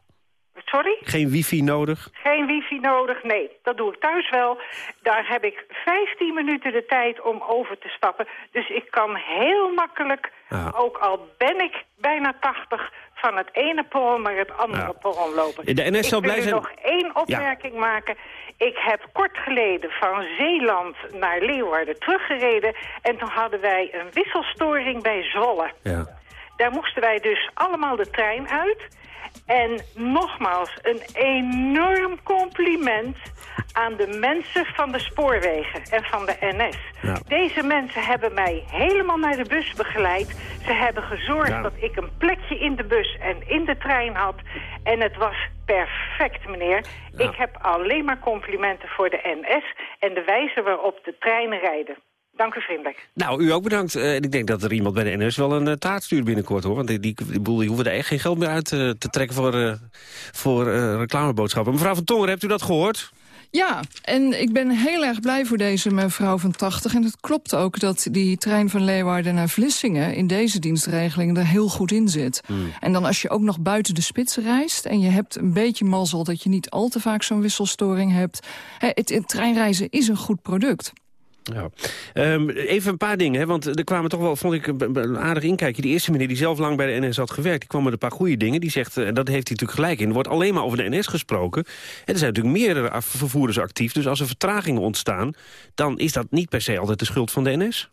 Sorry? Geen wifi nodig? Geen wifi nodig, nee. Dat doe ik thuis wel. Daar heb ik 15 minuten de tijd om over te stappen. Dus ik kan heel makkelijk, ook al ben ik bijna 80... van het ene perron naar het andere Ja. perron lopen. De NS ik zal wil blij zijn- nog één opmerking maken. Ik heb kort geleden van Zeeland naar Leeuwarden teruggereden... en toen hadden wij een wisselstoring bij Zwolle. Ja. Daar moesten wij dus allemaal de trein uit. En nogmaals, een enorm compliment aan de mensen van de spoorwegen en van de NS. Ja. Deze mensen hebben mij helemaal naar de bus begeleid. Ze hebben gezorgd Ja. dat ik een plekje in de bus en in de trein had. En het was perfect, meneer. Ik heb alleen maar complimenten voor de NS en de wijze waarop de treinen rijden. Dank u vriendelijk. Nou, u ook bedankt. Eh, ik denk dat er iemand bij de NS wel een eh, taart stuurt binnenkort, hoor. Want die, die, die, boel, die hoeven er echt geen geld meer uit eh, te trekken voor, eh, voor eh, reclameboodschappen. Mevrouw van Tongeren, hebt u dat gehoord? Ja, en ik ben heel erg blij voor deze mevrouw van 80. En het klopt ook dat die trein van Leeuwarden naar Vlissingen... in deze dienstregeling er heel goed in zit. En dan als je ook nog buiten de spits reist... en je hebt een beetje mazzel dat je niet al te vaak zo'n wisselstoring hebt... Het treinreizen is een goed product. Ja. Ehm, even een paar dingen, hè, want er kwamen toch wel, vond ik, een, aardig inkijkje. Die eerste meneer die zelf lang bij de NS had gewerkt, die kwam met een paar goede dingen. Die zegt, eh, en dat heeft hij natuurlijk gelijk in, er wordt alleen maar over de NS gesproken. En er zijn natuurlijk meerdere vervoerders actief, dus als er vertragingen ontstaan... dan is dat niet per se altijd de schuld van de NS.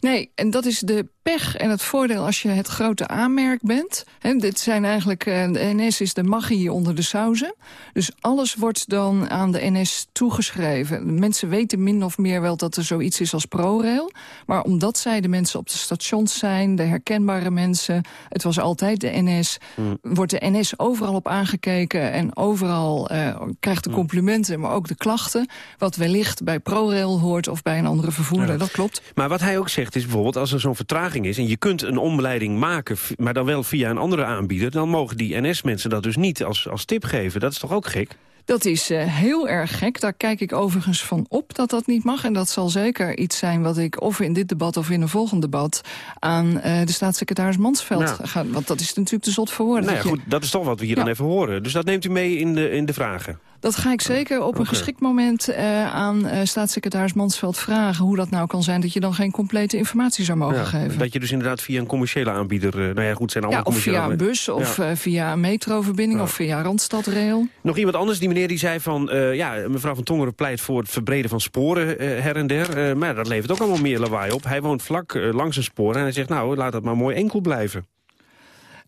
Nee, en dat is de pech en het voordeel als je het grote aanmerk bent. Dit zijn eigenlijk, eh, de NS is de magie onder de sauzen. Dus alles wordt dan aan de NS toegeschreven. Mensen weten min of meer wel dat er zoiets is als ProRail. Maar omdat zij de mensen op de stations zijn, de herkenbare mensen... het was altijd de NS, wordt de NS overal op aangekeken... en overal eh, krijgt de complimenten, maar ook de klachten... wat wellicht bij ProRail hoort of bij een andere vervoerder. Ja. Dat klopt. Maar wat hij ook zegt is bijvoorbeeld, als er zo'n vertraging is... en je kunt een omleiding maken, maar dan wel via een andere aanbieder... dan mogen die NS-mensen dat dus niet als, als tip geven. Dat is toch ook gek? Dat is eh, heel erg gek. Daar kijk ik overigens van op dat dat niet mag. En dat zal zeker iets zijn wat ik of in dit debat of in een volgend debat... aan eh, de staatssecretaris Mansveld Ja. ga. Want dat is natuurlijk te zot voor woorden. Nou ja, goed, dat is toch wat we hier Ja. dan even horen. Dus dat neemt u mee in de, in de vragen. Dat ga ik zeker op een geschikt moment eh, aan eh, staatssecretaris Mansveld vragen... hoe dat nou kan zijn dat je dan geen complete informatie zou mogen Ja, geven. Dat je dus inderdaad via een commerciële aanbieder... eh, nou ja, goed, zijn allemaal Ja, of via een bus, of Ja. via een metroverbinding, of via Randstadrail. Nog iemand anders, die meneer die zei van... ja, mevrouw van Tongeren pleit voor het verbreden van sporen her en der. Maar dat levert ook allemaal meer lawaai op. Hij woont vlak langs een spoor en hij zegt... nou, laat dat maar mooi enkel blijven.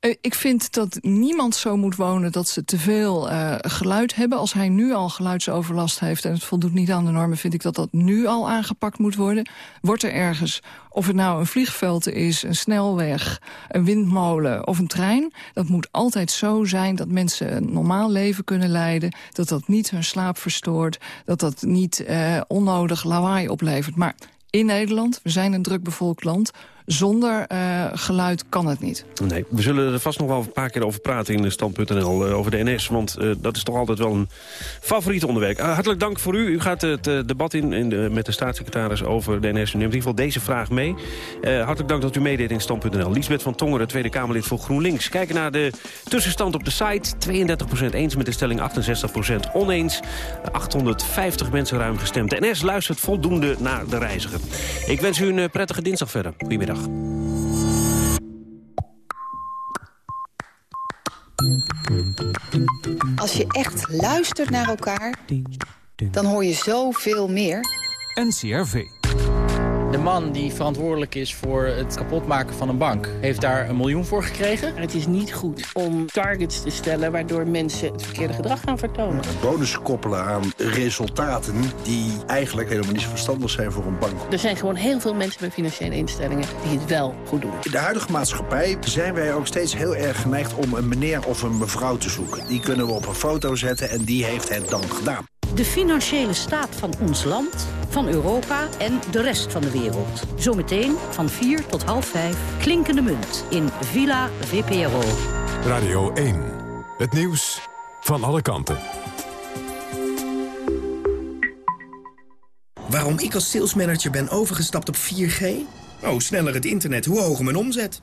Eh, Ik vind dat niemand zo moet wonen dat ze te veel eh, geluid hebben. Als hij nu al geluidsoverlast heeft en het voldoet niet aan de normen... vind ik dat dat nu al aangepakt moet worden. Wordt er ergens, of het nou een vliegveld is, een snelweg... een windmolen of een trein... dat moet altijd zo zijn dat mensen een normaal leven kunnen leiden... dat dat niet hun slaap verstoort, dat dat niet eh, onnodig lawaai oplevert. Maar in Nederland, we zijn een drukbevolkt land... zonder eh, geluid kan het niet. Nee, we zullen er vast nog wel een paar keer over praten in stand.nl eh, over de NS. Want eh, dat is toch altijd wel een favoriet onderwerp. Hartelijk dank voor u. U gaat het debat in, in de- met de staatssecretaris over de NS. U neemt in ieder geval deze vraag mee. Hartelijk dank dat u meedeed in stand.nl. Liesbeth van Tongeren, Tweede Kamerlid voor GroenLinks. Kijken naar de tussenstand op de site. 32% eens met de stelling, 68% oneens. 850 mensen ruim gestemd. De NS luistert voldoende naar de reiziger. Ik wens u een prettige dinsdag verder. Goedemiddag. Als je echt luistert naar elkaar, dan hoor je zoveel meer. NCRV. De man die verantwoordelijk is voor het kapotmaken van een bank... heeft daar een miljoen voor gekregen. Het is niet goed om targets te stellen waardoor mensen het verkeerde gedrag gaan vertonen. bonus koppelen aan resultaten die eigenlijk helemaal niet zo verstandig zijn voor een bank. Er zijn gewoon heel veel mensen bij financiële instellingen die het wel goed doen. In de huidige maatschappij zijn wij ook steeds heel erg geneigd om een meneer of een mevrouw te zoeken. Die kunnen we op een foto zetten en die heeft het dan gedaan. De financiële staat van ons land, van Europa en de rest van de wereld. Zometeen van 4 tot half 5 klinkende munt in Villa VPRO. Radio 1. Het nieuws van alle kanten. Waarom ik als salesmanager ben overgestapt op 4G? Oh, sneller het internet, hoe hoger mijn omzet.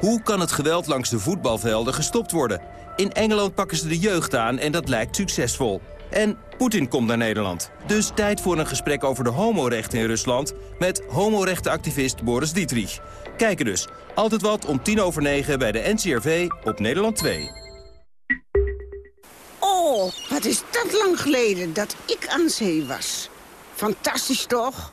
Hoe kan het geweld langs de voetbalvelden gestopt worden? In Engeland pakken ze de jeugd aan en dat lijkt succesvol. En Poetin komt naar Nederland. Dus tijd voor een gesprek over de homorechten in Rusland... met homorechtenactivist Boris Dietrich. Kijken dus. Altijd wat om tien over negen bij de NCRV op Nederland 2. Oh, wat is dat lang geleden dat ik aan zee was. Fantastisch toch?